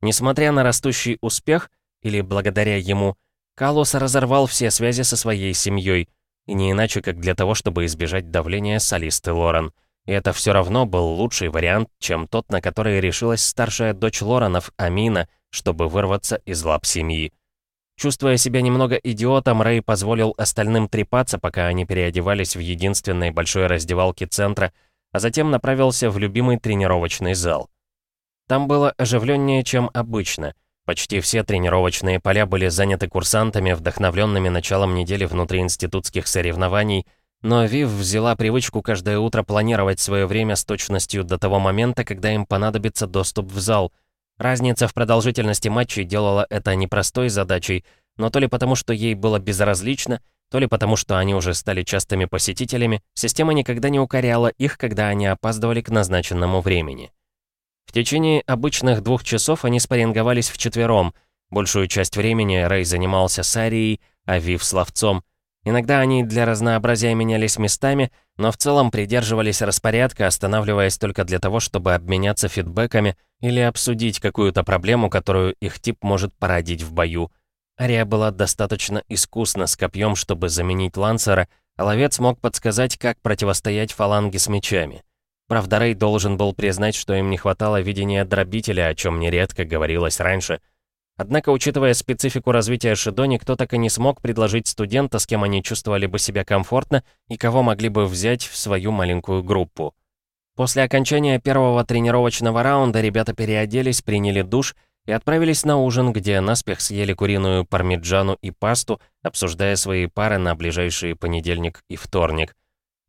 Несмотря на растущий успех, или благодаря ему, Калус разорвал все связи со своей семьей, и не иначе, как для того, чтобы избежать давления солисты Лорен. И это все равно был лучший вариант, чем тот, на который решилась старшая дочь Лоренов, Амина, чтобы вырваться из лап семьи. Чувствуя себя немного идиотом, Рэй позволил остальным трепаться, пока они переодевались в единственной большой раздевалке центра, а затем направился в любимый тренировочный зал. Там было оживленнее, чем обычно — Почти все тренировочные поля были заняты курсантами, вдохновленными началом недели внутриинститутских соревнований, но Вив взяла привычку каждое утро планировать свое время с точностью до того момента, когда им понадобится доступ в зал. Разница в продолжительности матчей делала это непростой задачей, но то ли потому, что ей было безразлично, то ли потому, что они уже стали частыми посетителями, система никогда не укоряла их, когда они опаздывали к назначенному времени. В течение обычных двух часов они спарринговались вчетвером. Большую часть времени Рэй занимался с Арией, а Вив с ловцом. Иногда они для разнообразия менялись местами, но в целом придерживались распорядка, останавливаясь только для того, чтобы обменяться фидбэками или обсудить какую-то проблему, которую их тип может породить в бою. Ария была достаточно искусна с копьем, чтобы заменить лансера, а ловец мог подсказать, как противостоять фаланге с мечами. Правда, Рэй должен был признать, что им не хватало видения дробителя, о чем нередко говорилось раньше. Однако, учитывая специфику развития Шидо, никто так и не смог предложить студента, с кем они чувствовали бы себя комфортно и кого могли бы взять в свою маленькую группу. После окончания первого тренировочного раунда ребята переоделись, приняли душ и отправились на ужин, где наспех съели куриную пармиджану и пасту, обсуждая свои пары на ближайшие понедельник и вторник.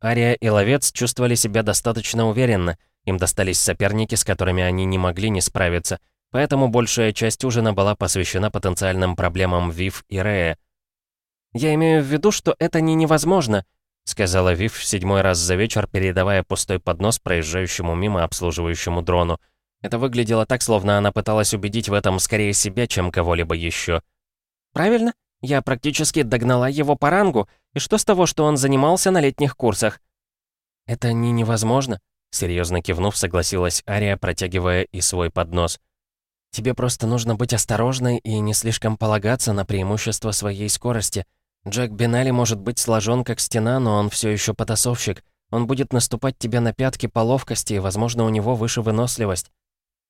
Ария и Ловец чувствовали себя достаточно уверенно. Им достались соперники, с которыми они не могли не справиться. Поэтому большая часть ужина была посвящена потенциальным проблемам Вив и Рея. «Я имею в виду, что это не невозможно», — сказала Вив в седьмой раз за вечер, передавая пустой поднос проезжающему мимо обслуживающему дрону. Это выглядело так, словно она пыталась убедить в этом скорее себя, чем кого-либо еще. «Правильно? Я практически догнала его по рангу, и что с того, что он занимался на летних курсах?» «Это не невозможно», — серьезно кивнув, согласилась Ария, протягивая и свой поднос. «Тебе просто нужно быть осторожной и не слишком полагаться на преимущество своей скорости. Джек Бенали может быть сложен как стена, но он все еще потасовщик. Он будет наступать тебе на пятки по ловкости, и, возможно, у него выше выносливость».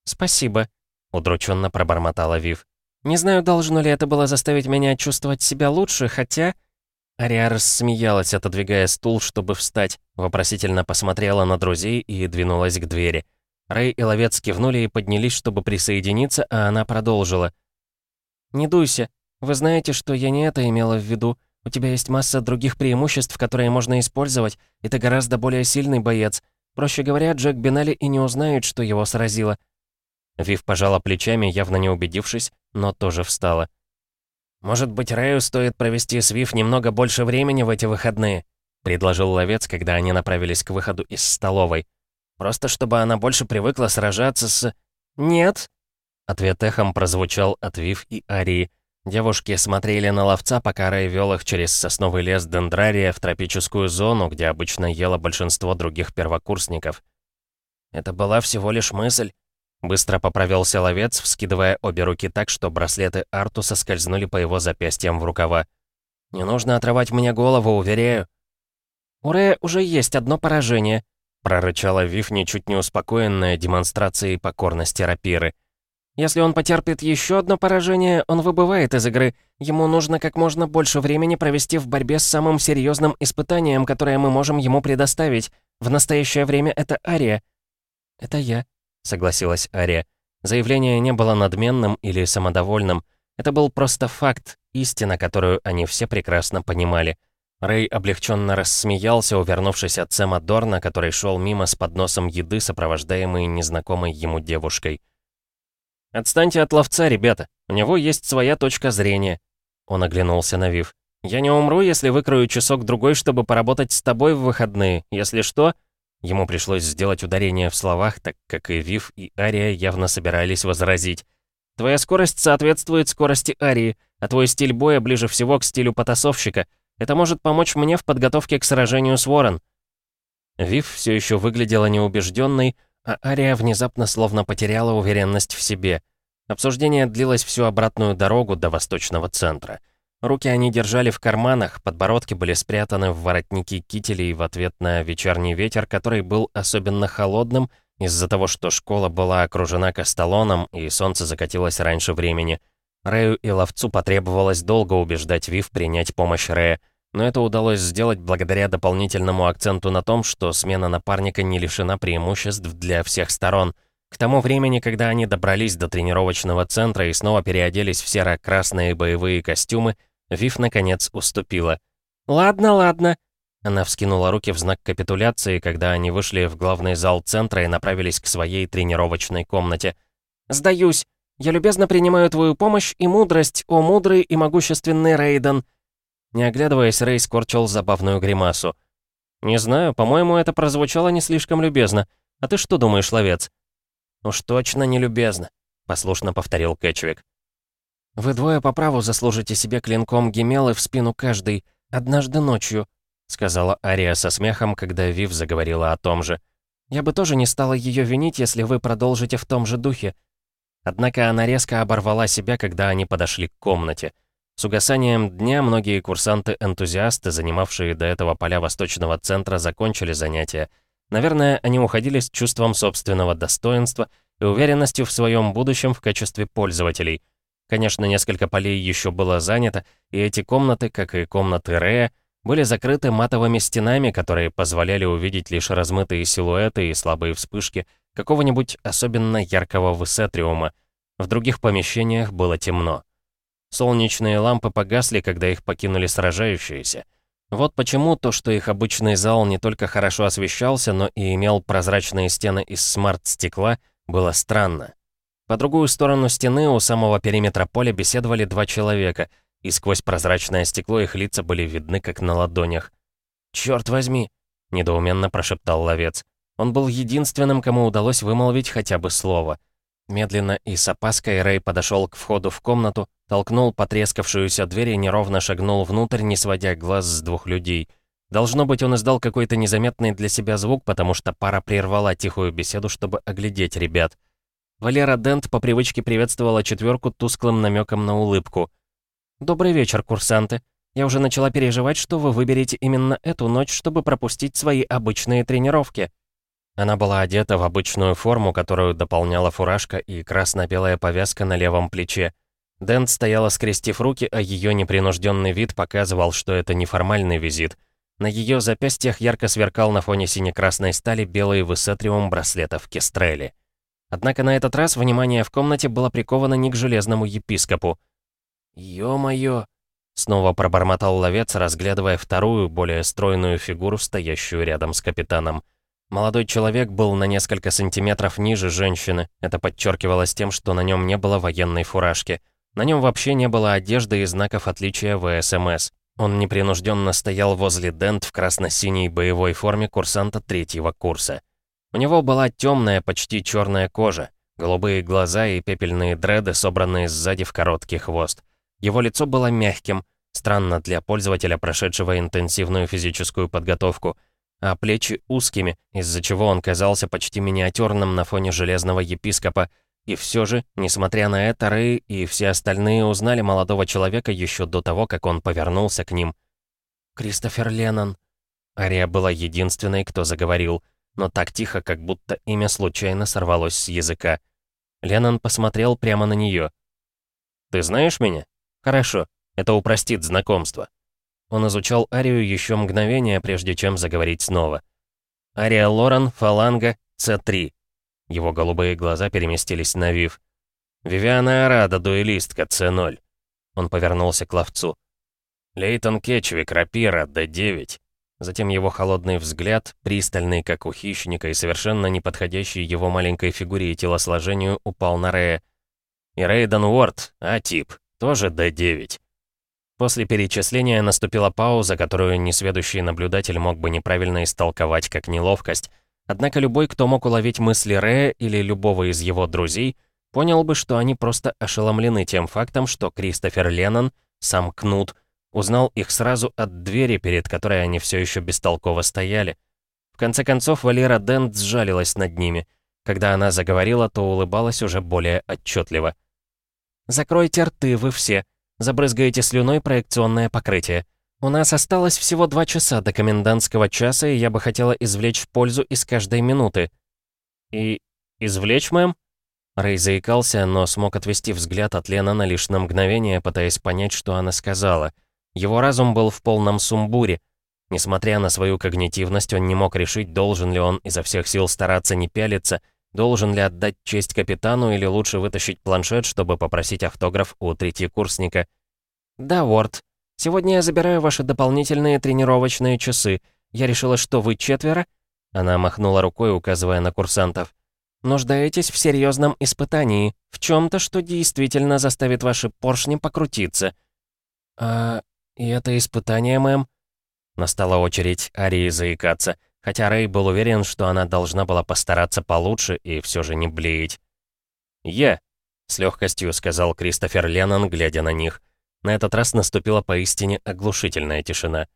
«Спасибо», — удрученно пробормотала Вив. Не знаю, должно ли это было заставить меня чувствовать себя лучше, хотя...» Ария рассмеялась, отодвигая стул, чтобы встать, вопросительно посмотрела на друзей и двинулась к двери. Рэй и Ловец кивнули и поднялись, чтобы присоединиться, а она продолжила. «Не дуйся. Вы знаете, что я не это имела в виду. У тебя есть масса других преимуществ, которые можно использовать, и ты гораздо более сильный боец. Проще говоря, Джек Бенали и не узнает, что его сразило. Вив пожала плечами, явно не убедившись, но тоже встала. «Может быть, Рэю стоит провести с Вив немного больше времени в эти выходные?» — предложил ловец, когда они направились к выходу из столовой. «Просто чтобы она больше привыкла сражаться с...» «Нет!» Ответ эхом прозвучал от Вив и Арии. Девушки смотрели на ловца, пока Рэй вел их через сосновый лес Дендрария в тропическую зону, где обычно ело большинство других первокурсников. «Это была всего лишь мысль», Быстро поправился ловец, вскидывая обе руки так, что браслеты Артуса скользнули по его запястьям в рукава. «Не нужно отрывать мне голову, уверяю». «У Рэя уже есть одно поражение», — прорычала Вив, ничуть не успокоенная демонстрацией покорности рапиры. «Если он потерпит еще одно поражение, он выбывает из игры. Ему нужно как можно больше времени провести в борьбе с самым серьезным испытанием, которое мы можем ему предоставить. В настоящее время это Ария». «Это я», — согласилась Ария. Заявление не было надменным или самодовольным. Это был просто факт, истина, которую они все прекрасно понимали. Рэй облегченно рассмеялся, увернувшись от Сэма Дорна, который шел мимо с подносом еды, сопровождаемый незнакомой ему девушкой. «Отстаньте от ловца, ребята. У него есть своя точка зрения». Он оглянулся на Вив. «Я не умру, если выкрою часок-другой, чтобы поработать с тобой в выходные. Если что...» Ему пришлось сделать ударение в словах, так как и Вив, и Ария явно собирались возразить. «Твоя скорость соответствует скорости Арии, а твой стиль боя ближе всего к стилю потасовщика». Это может помочь мне в подготовке к сражению с Ворон». Вив все еще выглядела неубежденной, а Ария внезапно словно потеряла уверенность в себе. Обсуждение длилось всю обратную дорогу до восточного центра. Руки они держали в карманах, подбородки были спрятаны в воротники кителей в ответ на вечерний ветер, который был особенно холодным из-за того, что школа была окружена костолоном и солнце закатилось раньше времени. Рэю и ловцу потребовалось долго убеждать Вив принять помощь Рэя, но это удалось сделать благодаря дополнительному акценту на том, что смена напарника не лишена преимуществ для всех сторон. К тому времени, когда они добрались до тренировочного центра и снова переоделись в серо-красные боевые костюмы, Вив наконец уступила. «Ладно, ладно». Она вскинула руки в знак капитуляции, когда они вышли в главный зал центра и направились к своей тренировочной комнате. «Сдаюсь. Я любезно принимаю твою помощь и мудрость, о мудрый и могущественный Рейден. Не оглядываясь, Рэй скорчил забавную гримасу. «Не знаю, по-моему, это прозвучало не слишком любезно. А ты что думаешь, ловец?» «Уж точно не любезно», — послушно повторил Кэтчвик. «Вы двое по праву заслужите себе клинком гемелы в спину каждый, однажды ночью», — сказала Ария со смехом, когда Вив заговорила о том же. «Я бы тоже не стала ее винить, если вы продолжите в том же духе». Однако она резко оборвала себя, когда они подошли к комнате. С угасанием дня многие курсанты-энтузиасты, занимавшие до этого поля Восточного центра, закончили занятия. Наверное, они уходили с чувством собственного достоинства и уверенностью в своем будущем в качестве пользователей. Конечно, несколько полей еще было занято, и эти комнаты, как и комнаты Рея, были закрыты матовыми стенами, которые позволяли увидеть лишь размытые силуэты и слабые вспышки какого-нибудь особенно яркого высетриума. В других помещениях было темно. Солнечные лампы погасли, когда их покинули сражающиеся. Вот почему то, что их обычный зал не только хорошо освещался, но и имел прозрачные стены из смарт-стекла, было странно. По другую сторону стены у самого периметра поля беседовали два человека, и сквозь прозрачное стекло их лица были видны, как на ладонях. «Чёрт возьми!» — недоуменно прошептал ловец. Он был единственным, кому удалось вымолвить хотя бы слово — Медленно и с опаской Рэй подошел к входу в комнату, толкнул потрескавшуюся дверь и неровно шагнул внутрь, не сводя глаз с двух людей. Должно быть, он издал какой-то незаметный для себя звук, потому что пара прервала тихую беседу, чтобы оглядеть ребят. Валера Дент по привычке приветствовала четверку тусклым намеком на улыбку. «Добрый вечер, курсанты. Я уже начала переживать, что вы выберете именно эту ночь, чтобы пропустить свои обычные тренировки». Она была одета в обычную форму, которую дополняла фуражка и красно-белая повязка на левом плече. Дент стояла скрестив руки, а ее непринужденный вид показывал, что это неформальный визит. На ее запястьях ярко сверкал на фоне сине-красной стали белый высетриум браслетов Кестрели. Однако на этот раз внимание в комнате было приковано не к железному епископу. «Ё-моё!» — снова пробормотал ловец, разглядывая вторую, более стройную фигуру, стоящую рядом с капитаном. Молодой человек был на несколько сантиметров ниже женщины. Это подчеркивалось тем, что на нем не было военной фуражки. На нем вообще не было одежды и знаков отличия ВСМС. Он непринужденно стоял возле Дент в красно-синей боевой форме курсанта третьего курса. У него была темная, почти черная кожа, голубые глаза и пепельные дреды, собранные сзади в короткий хвост. Его лицо было мягким, странно для пользователя, прошедшего интенсивную физическую подготовку — а плечи узкими, из-за чего он казался почти миниатюрным на фоне железного епископа. И все же, несмотря на это, Рэй и все остальные узнали молодого человека еще до того, как он повернулся к ним. «Кристофер Леннон», Ария была единственной, кто заговорил, но так тихо, как будто имя случайно сорвалось с языка. Леннон посмотрел прямо на нее. «Ты знаешь меня? Хорошо, это упростит знакомство». Он изучал Арию еще мгновение, прежде чем заговорить снова. «Ария Лорен, фаланга, С3». Его голубые глаза переместились на Вив. «Вивиана Арада, дуэлистка, С0». Он повернулся к ловцу. «Лейтон Кетчвик, рапира, Д9». Затем его холодный взгляд, пристальный, как у хищника, и совершенно не подходящий его маленькой фигуре и телосложению, упал на Рея. И Рейден Уорд, А-тип, тоже Д9. После перечисления наступила пауза, которую несведущий наблюдатель мог бы неправильно истолковать как неловкость. Однако любой, кто мог уловить мысли Рея или любого из его друзей, понял бы, что они просто ошеломлены тем фактом, что Кристофер Леннон, сам Кнут, Узнал их сразу от двери, перед которой они все еще бестолково стояли. В конце концов, Валера Дент сжалилась над ними. Когда она заговорила, то улыбалась уже более отчетливо. «Закройте рты, вы все. Забрызгаете слюной проекционное покрытие. У нас осталось всего два часа до комендантского часа, и я бы хотела извлечь пользу из каждой минуты». «И... извлечь, мэм?» Рэй заикался, но смог отвести взгляд от Ленана лишь на мгновение, пытаясь понять, что она сказала — его разум был в полном сумбуре. Несмотря на свою когнитивность, он не мог решить, должен ли он изо всех сил стараться не пялиться, должен ли отдать честь капитану или лучше вытащить планшет, чтобы попросить автограф у третьекурсника. «Да, Уорд. Сегодня я забираю ваши дополнительные тренировочные часы. Я решила, что вы четверо...» Она махнула рукой, указывая на курсантов. «Нуждаетесь в серьезном испытании, в чем-то, что действительно заставит ваши поршни покрутиться». «А «И это испытание, мэм?» Настала очередь Арии заикаться, хотя Рэй был уверен, что она должна была постараться получше и все же не блеять. «Я», — с легкостью сказал Кристофер Леннон, глядя на них. На этот раз наступила поистине оглушительная тишина.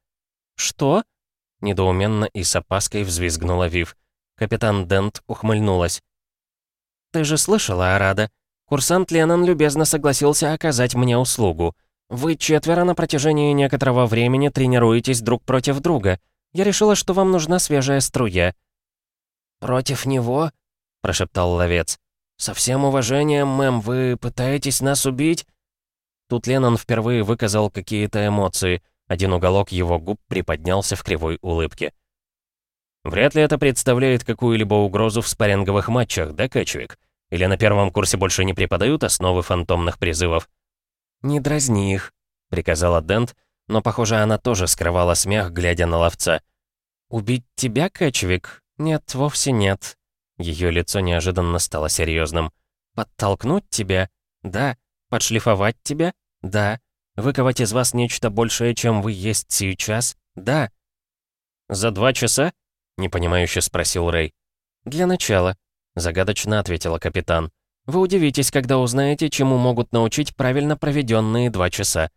«Что?» — недоуменно и с опаской взвизгнула Вив. Капитан Дент ухмыльнулась. «Ты же слышала, Арада? Курсант Леннон любезно согласился оказать мне услугу. Вы четверо на протяжении некоторого времени тренируетесь друг против друга. Я решила, что вам нужна свежая струя». «Против него?» — прошептал ловец. «Со всем уважением, мэм, вы пытаетесь нас убить?» Тут Леннон впервые выказал какие-то эмоции. Один уголок его губ приподнялся в кривой улыбке. «Вряд ли это представляет какую-либо угрозу в спарринговых матчах, да, Кэчвик? Или на первом курсе больше не преподают основы фантомных призывов?» «Не дразни их», — приказала Дент, но, похоже, она тоже скрывала смех, глядя на ловца. «Убить тебя, Кэтчвик? Нет, вовсе нет». Ее лицо неожиданно стало серьезным. «Подтолкнуть тебя? Да. Подшлифовать тебя? Да. Выковать из вас нечто большее, чем вы есть сейчас? Да». «За два часа?» — непонимающе спросил Рэй. «Для начала», — загадочно ответила капитан. Вы удивитесь, когда узнаете, чему могут научить правильно проведенные два часа.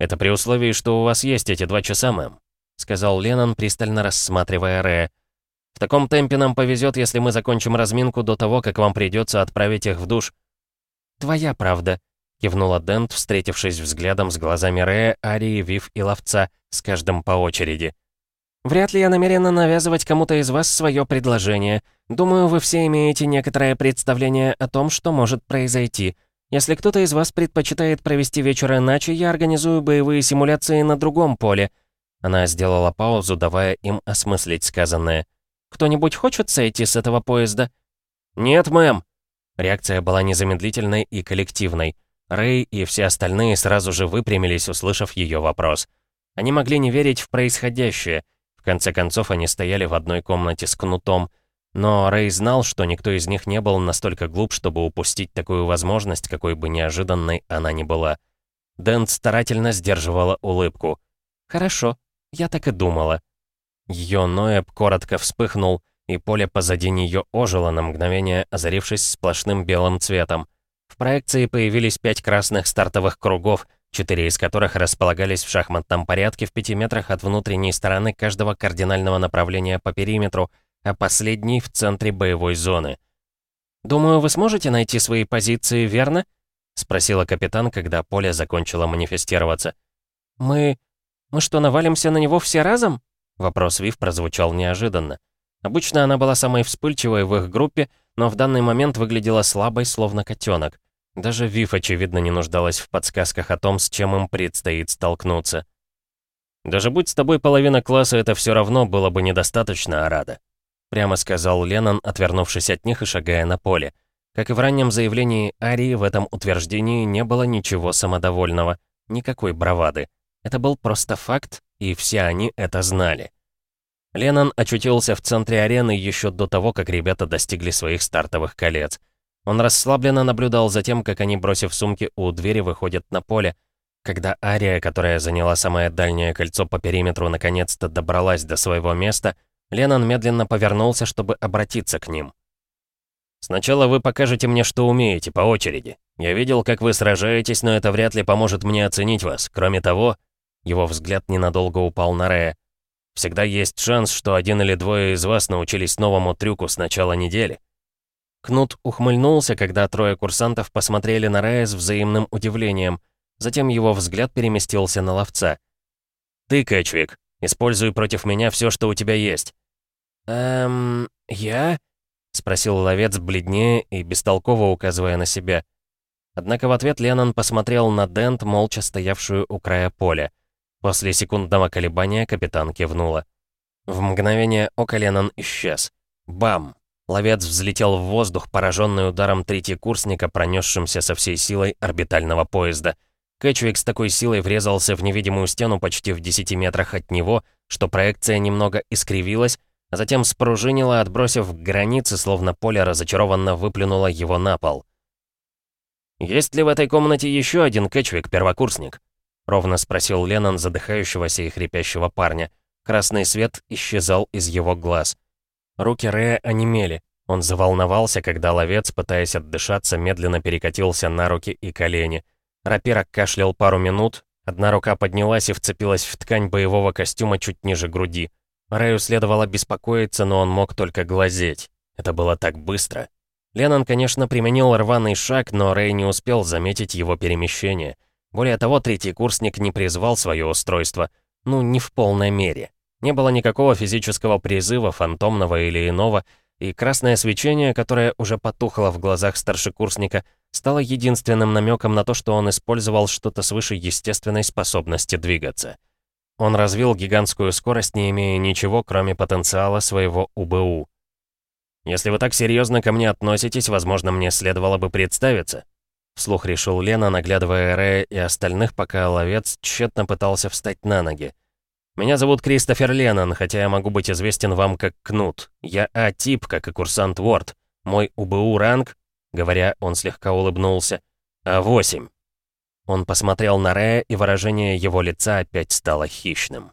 «Это при условии, что у вас есть эти два часа, мэм», — сказал Леннон, пристально рассматривая Рэя. «В таком темпе нам повезет, если мы закончим разминку до того, как вам придется отправить их в душ». «Твоя правда», — кивнула Дент, встретившись взглядом с глазами Рэя, Арии, Вив и Ловца, с каждым по очереди. Вряд ли я намерена навязывать кому-то из вас свое предложение. Думаю, вы все имеете некоторое представление о том, что может произойти. Если кто-то из вас предпочитает провести вечер иначе, я организую боевые симуляции на другом поле». Она сделала паузу, давая им осмыслить сказанное. «Кто-нибудь хочет сойти с этого поезда?» «Нет, мэм!» Реакция была незамедлительной и коллективной. Рэй и все остальные сразу же выпрямились, услышав ее вопрос. Они могли не верить в происходящее — в конце концов, они стояли в одной комнате с кнутом. Но Рэй знал, что никто из них не был настолько глуп, чтобы упустить такую возможность, какой бы неожиданной она ни была. Дэн старательно сдерживала улыбку. «Хорошо, я так и думала». Ее Ноэб коротко вспыхнул, и поле позади нее ожило на мгновение, озарившись сплошным белым цветом. В проекции появились пять красных стартовых кругов — четыре из которых располагались в шахматном порядке в пяти метрах от внутренней стороны каждого кардинального направления по периметру, а последний в центре боевой зоны. «Думаю, вы сможете найти свои позиции, верно?» — спросила капитан, когда поле закончило манифестироваться. «Мы... мы что, навалимся на него все разом?» Вопрос Вив прозвучал неожиданно. Обычно она была самой вспыльчивой в их группе, но в данный момент выглядела слабой, словно котенок. Даже Вив, очевидно, не нуждалась в подсказках о том, с чем им предстоит столкнуться. «Даже будь с тобой половина класса, это все равно было бы недостаточно, Арада», прямо сказал Леннон, отвернувшись от них и шагая на поле. Как и в раннем заявлении Арии, в этом утверждении не было ничего самодовольного, никакой бравады. Это был просто факт, и все они это знали. Леннон очутился в центре арены еще до того, как ребята достигли своих стартовых колец. Он расслабленно наблюдал за тем, как они, бросив сумки у двери, выходят на поле. Когда Ария, которая заняла самое дальнее кольцо по периметру, наконец-то добралась до своего места, Леннон медленно повернулся, чтобы обратиться к ним. «Сначала вы покажете мне, что умеете, по очереди. Я видел, как вы сражаетесь, но это вряд ли поможет мне оценить вас. Кроме того...» Его взгляд ненадолго упал на Рея. «Всегда есть шанс, что один или двое из вас научились новому трюку с начала недели. Кнут ухмыльнулся, когда трое курсантов посмотрели на Рая с взаимным удивлением. Затем его взгляд переместился на ловца. «Ты, Кэтчвик, используй против меня все, что у тебя есть». «Эм, я?» — спросил ловец бледнее и бестолково указывая на себя. Однако в ответ Леннон посмотрел на Дент, молча стоявшую у края поля. После секундного колебания капитан кивнула. В мгновение ока Леннон исчез. Бам! Ловец взлетел в воздух, пораженный ударом третьекурсника, пронесшимся со всей силой орбитального поезда. Кэтчвик с такой силой врезался в невидимую стену почти в 10 метрах от него, что проекция немного искривилась, а затем спружинила, отбросив к границе, словно поле разочарованно выплюнуло его на пол. «Есть ли в этой комнате еще один Кэтчвик-первокурсник?» — ровно спросил Леннон задыхающегося и хрипящего парня. Красный свет исчезал из его глаз. Руки Рэя онемели. Он заволновался, когда ловец, пытаясь отдышаться, медленно перекатился на руки и колени. Рапира кашлял пару минут, одна рука поднялась и вцепилась в ткань боевого костюма чуть ниже груди. Рэю следовало беспокоиться, но он мог только глазеть. Это было так быстро. Леннон, конечно, применил рваный шаг, но Рэй не успел заметить его перемещение. Более того, третий курсник не призвал свое устройство. Ну, не в полной мере. Не было никакого физического призыва, фантомного или иного, и красное свечение, которое уже потухло в глазах старшекурсника, стало единственным намеком на то, что он использовал что-то свыше естественной способности двигаться. Он развил гигантскую скорость, не имея ничего, кроме потенциала своего УБУ. «Если вы так серьезно ко мне относитесь, возможно, мне следовало бы представиться», вслух решил Лена, наглядывая Рэя и остальных, пока ловец тщетно пытался встать на ноги. Меня зовут Кристофер Леннон, хотя я могу быть известен вам как Кнут. Я А-тип, как и курсант Уорд. Мой УБУ ранг, говоря, он слегка улыбнулся, А8. Он посмотрел на Рэя, и выражение его лица опять стало хищным.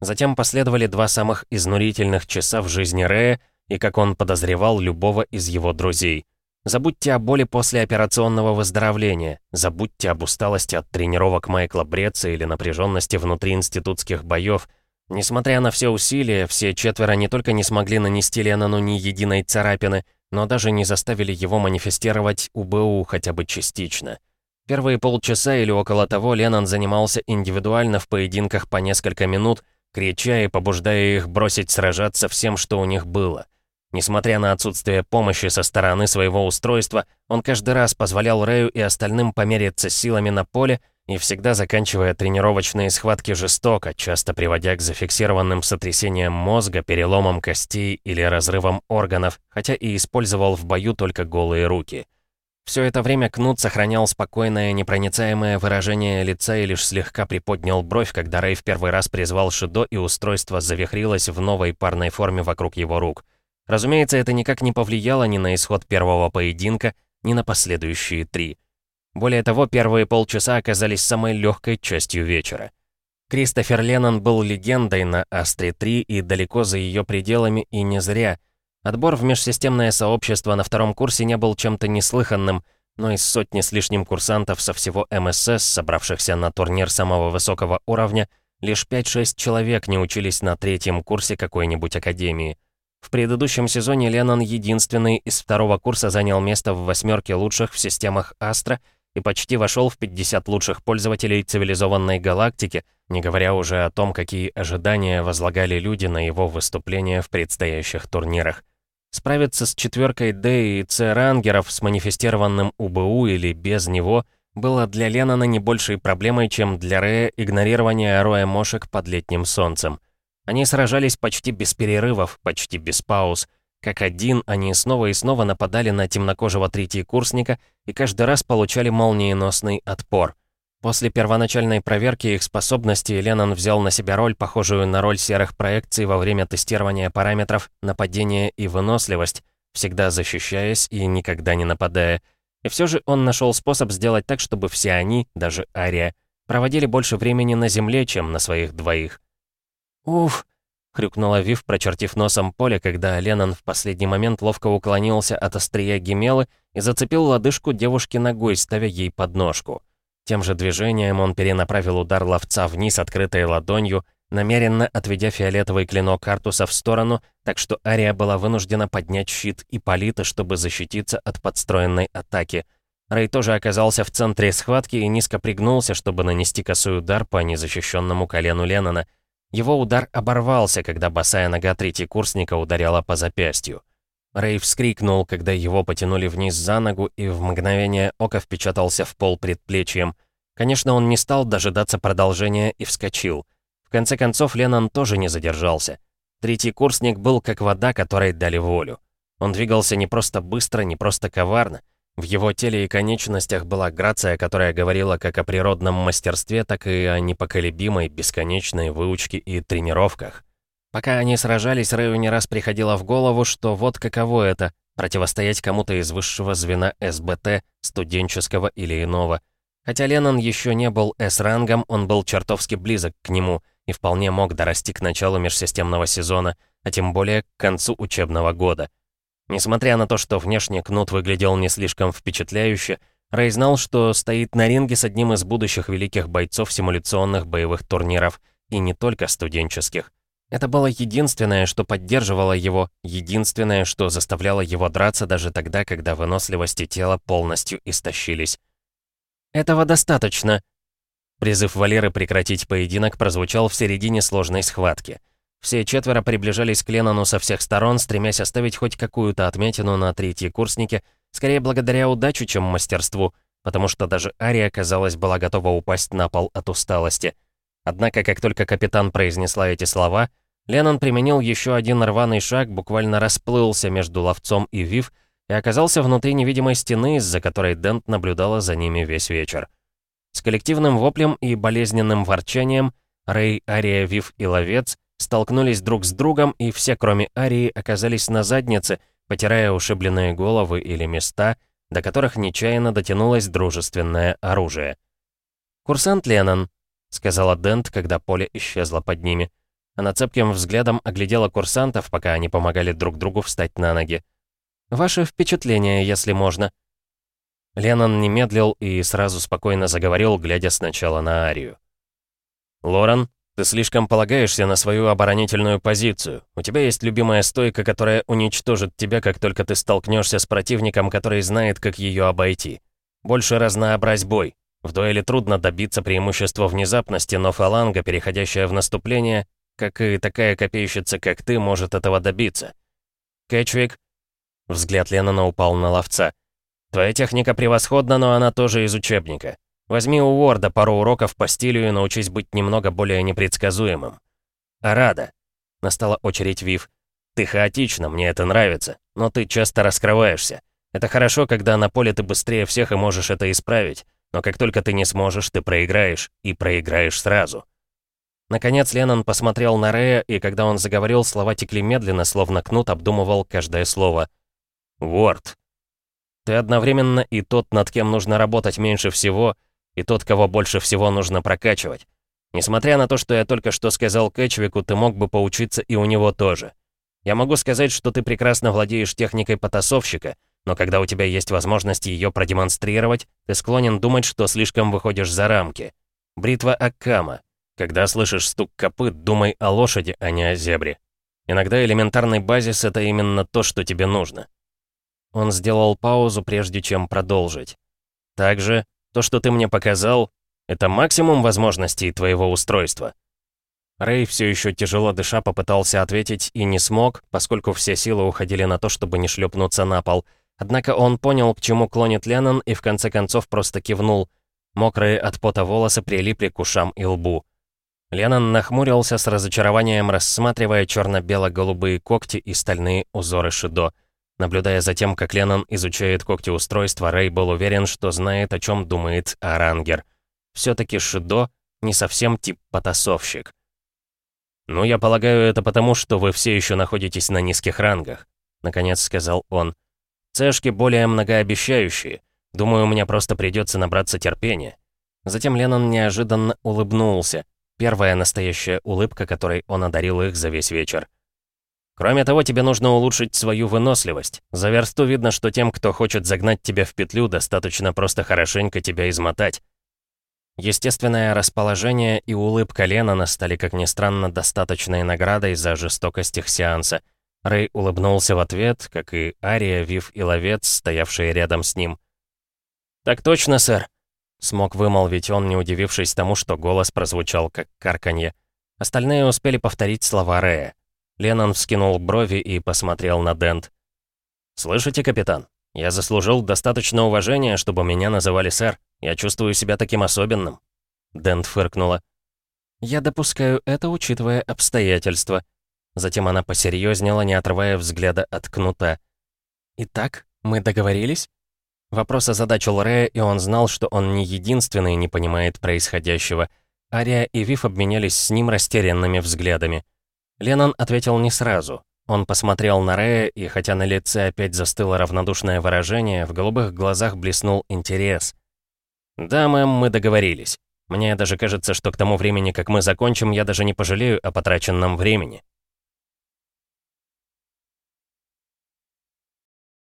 Затем последовали два самых изнурительных часа в жизни Рэя и, как он подозревал, любого из его друзей — Забудьте о боли после операционного выздоровления. Забудьте об усталости от тренировок Майкла Бреца или напряженности внутри институтских боев. Несмотря на все усилия, все четверо не только не смогли нанести Леннону ни единой царапины, но даже не заставили его манифестировать УБУ хотя бы частично. Первые полчаса или около того Леннон занимался индивидуально в поединках по несколько минут, крича и побуждая их бросить сражаться всем, что у них было. Несмотря на отсутствие помощи со стороны своего устройства, он каждый раз позволял Рэю и остальным помериться силами на поле и всегда заканчивая тренировочные схватки жестоко, часто приводя к зафиксированным сотрясениям мозга, переломам костей или разрывам органов, хотя и использовал в бою только голые руки. Все это время Кнут сохранял спокойное, непроницаемое выражение лица и лишь слегка приподнял бровь, когда Рэй в первый раз призвал Шидо и устройство завихрилось в новой парной форме вокруг его рук. Разумеется, это никак не повлияло ни на исход первого поединка, ни на последующие три. Более того, первые полчаса оказались самой легкой частью вечера. Кристофер Леннон был легендой на Астре-3 и далеко за ее пределами, и не зря. Отбор в межсистемное сообщество на втором курсе не был чем-то неслыханным, но из сотни с лишним курсантов со всего МСС, собравшихся на турнир самого высокого уровня, лишь 5-6 человек не учились на третьем курсе какой-нибудь академии. В предыдущем сезоне Леннон единственный из второго курса занял место в восьмерке лучших в системах Астра и почти вошел в 50 лучших пользователей цивилизованной галактики, не говоря уже о том, какие ожидания возлагали люди на его выступления в предстоящих турнирах. Справиться с четверкой D и C рангеров с манифестированным УБУ или без него было для Леннона не большей проблемой, чем для Рэя игнорирование роя мошек под летним солнцем. Они сражались почти без перерывов, почти без пауз, как один, они снова и снова нападали на темнокожего третьекурсника и каждый раз получали молниеносный отпор. После первоначальной проверки их способностей Леннон взял на себя роль, похожую на роль серых проекций во время тестирования параметров нападения и выносливость, всегда защищаясь и никогда не нападая. И все же он нашел способ сделать так, чтобы все они, даже Ария, проводили больше времени на Земле, чем на своих двоих. «Уф!» — хрюкнула Вив, прочертив носом поле, когда Леннон в последний момент ловко уклонился от острия гемелы и зацепил лодыжку девушки ногой, ставя ей подножку. Тем же движением он перенаправил удар ловца вниз открытой ладонью, намеренно отведя фиолетовый клинок Артуса в сторону, так что Ария была вынуждена поднять щит и полита, чтобы защититься от подстроенной атаки. Рэй тоже оказался в центре схватки и низко пригнулся, чтобы нанести косой удар по незащищенному колену Леннона — его удар оборвался, когда босая нога третьекурсника ударяла по запястью. Рэй вскрикнул, когда его потянули вниз за ногу и в мгновение ока впечатался в пол предплечьем. Конечно, он не стал дожидаться продолжения и вскочил. В конце концов, Леннон тоже не задержался. Третий курсник был как вода, которой дали волю. Он двигался не просто быстро, не просто коварно. В его теле и конечностях была грация, которая говорила как о природном мастерстве, так и о непоколебимой, бесконечной выучке и тренировках. Пока они сражались, Рэю не раз приходило в голову, что вот каково это — противостоять кому-то из высшего звена СБТ, студенческого или иного. Хотя Леннон еще не был С-рангом, он был чертовски близок к нему и вполне мог дорасти к началу межсистемного сезона, а тем более к концу учебного года — Несмотря на то, что внешне Кнут выглядел не слишком впечатляюще, Рэй знал, что стоит на ринге с одним из будущих великих бойцов симуляционных боевых турниров, и не только студенческих. Это было единственное, что поддерживало его, единственное, что заставляло его драться даже тогда, когда выносливости тела полностью истощились. «Этого достаточно!» Призыв Валеры прекратить поединок прозвучал в середине сложной схватки — все четверо приближались к Леннону со всех сторон, стремясь оставить хоть какую-то отметину на третьей курснике, скорее благодаря удаче, чем мастерству, потому что даже Ария, казалось, была готова упасть на пол от усталости. Однако, как только капитан произнесла эти слова, Леннон применил еще один рваный шаг, буквально расплылся между ловцом и Вив и оказался внутри невидимой стены, из-за которой Дент наблюдала за ними весь вечер. С коллективным воплем и болезненным ворчанием Рэй, Ария, Вив и Ловец столкнулись друг с другом, и все, кроме Арии, оказались на заднице, потирая ушибленные головы или места, до которых нечаянно дотянулось дружественное оружие. «Курсант Леннон», — сказала Дент, когда поле исчезло под ними. Она цепким взглядом оглядела курсантов, пока они помогали друг другу встать на ноги. «Ваши впечатления, если можно». Леннон не медлил и сразу спокойно заговорил, глядя сначала на Арию. «Лорен, ты слишком полагаешься на свою оборонительную позицию. У тебя есть любимая стойка, которая уничтожит тебя, как только ты столкнешься с противником, который знает, как ее обойти. Больше разнообразь бой. В дуэли трудно добиться преимущества внезапности, но фаланга, переходящая в наступление, как и такая копейщица, как ты, может этого добиться. Кэтчвик. Взгляд Леннона упал на ловца. Твоя техника превосходна, но она тоже из учебника. Возьми у Уорда пару уроков по стилю и научись быть немного более непредсказуемым. Арада. Настала очередь Вив. Ты хаотична, мне это нравится, но ты часто раскрываешься. Это хорошо, когда на поле ты быстрее всех и можешь это исправить, но как только ты не сможешь, ты проиграешь, и проиграешь сразу. Наконец Леннон посмотрел на Рея, и когда он заговорил, слова текли медленно, словно кнут обдумывал каждое слово. «Уорд, ты одновременно и тот, над кем нужно работать меньше всего, и тот, кого больше всего нужно прокачивать. Несмотря на то, что я только что сказал Кэтчвику, ты мог бы поучиться и у него тоже. Я могу сказать, что ты прекрасно владеешь техникой потасовщика, но когда у тебя есть возможность ее продемонстрировать, ты склонен думать, что слишком выходишь за рамки. Бритва Аккама. Когда слышишь стук копыт, думай о лошади, а не о зебре. Иногда элементарный базис — это именно то, что тебе нужно. Он сделал паузу, прежде чем продолжить. Также То, что ты мне показал, это максимум возможностей твоего устройства». Рэй все еще тяжело дыша попытался ответить и не смог, поскольку все силы уходили на то, чтобы не шлепнуться на пол. Однако он понял, к чему клонит Леннон, и в конце концов просто кивнул. Мокрые от пота волосы прилипли к ушам и лбу. Леннон нахмурился с разочарованием, рассматривая черно-бело-голубые когти и стальные узоры Шидо. Наблюдая за тем, как Леннон изучает когти устройства, Рэй был уверен, что знает, о чем думает Арангер. Все-таки Шидо не совсем тип потасовщик. «Ну, я полагаю, это потому, что вы все еще находитесь на низких рангах», — наконец сказал он. «Цешки более многообещающие. Думаю, мне просто придется набраться терпения». Затем Леннон неожиданно улыбнулся. Первая настоящая улыбка, которой он одарил их за весь вечер. Кроме того, тебе нужно улучшить свою выносливость. За версту видно, что тем, кто хочет загнать тебя в петлю, достаточно просто хорошенько тебя измотать. Естественное расположение и улыбка Леннона стали, как ни странно, достаточной наградой за жестокость их сеанса. Рэй улыбнулся в ответ, как и Ария, Вив и Ловец, стоявшие рядом с ним. «Так точно, сэр», — смог вымолвить он, не удивившись тому, что голос прозвучал как карканье. Остальные успели повторить слова Рэя. Леннон вскинул брови и посмотрел на Дент. «Слышите, капитан? Я заслужил достаточно уважения, чтобы меня называли сэр. Я чувствую себя таким особенным». Дент фыркнула. «Я допускаю это, учитывая обстоятельства». Затем она посерьезнела, не отрывая взгляда от кнута. «Итак, мы договорились?» Вопрос озадачил Рэя, и он знал, что он не единственный не понимает происходящего. Ария и Вив обменялись с ним растерянными взглядами. Леннон ответил не сразу. Он посмотрел на Рэя, и хотя на лице опять застыло равнодушное выражение, в голубых глазах блеснул интерес. «Да, мэм, мы договорились. Мне даже кажется, что к тому времени, как мы закончим, я даже не пожалею о потраченном времени».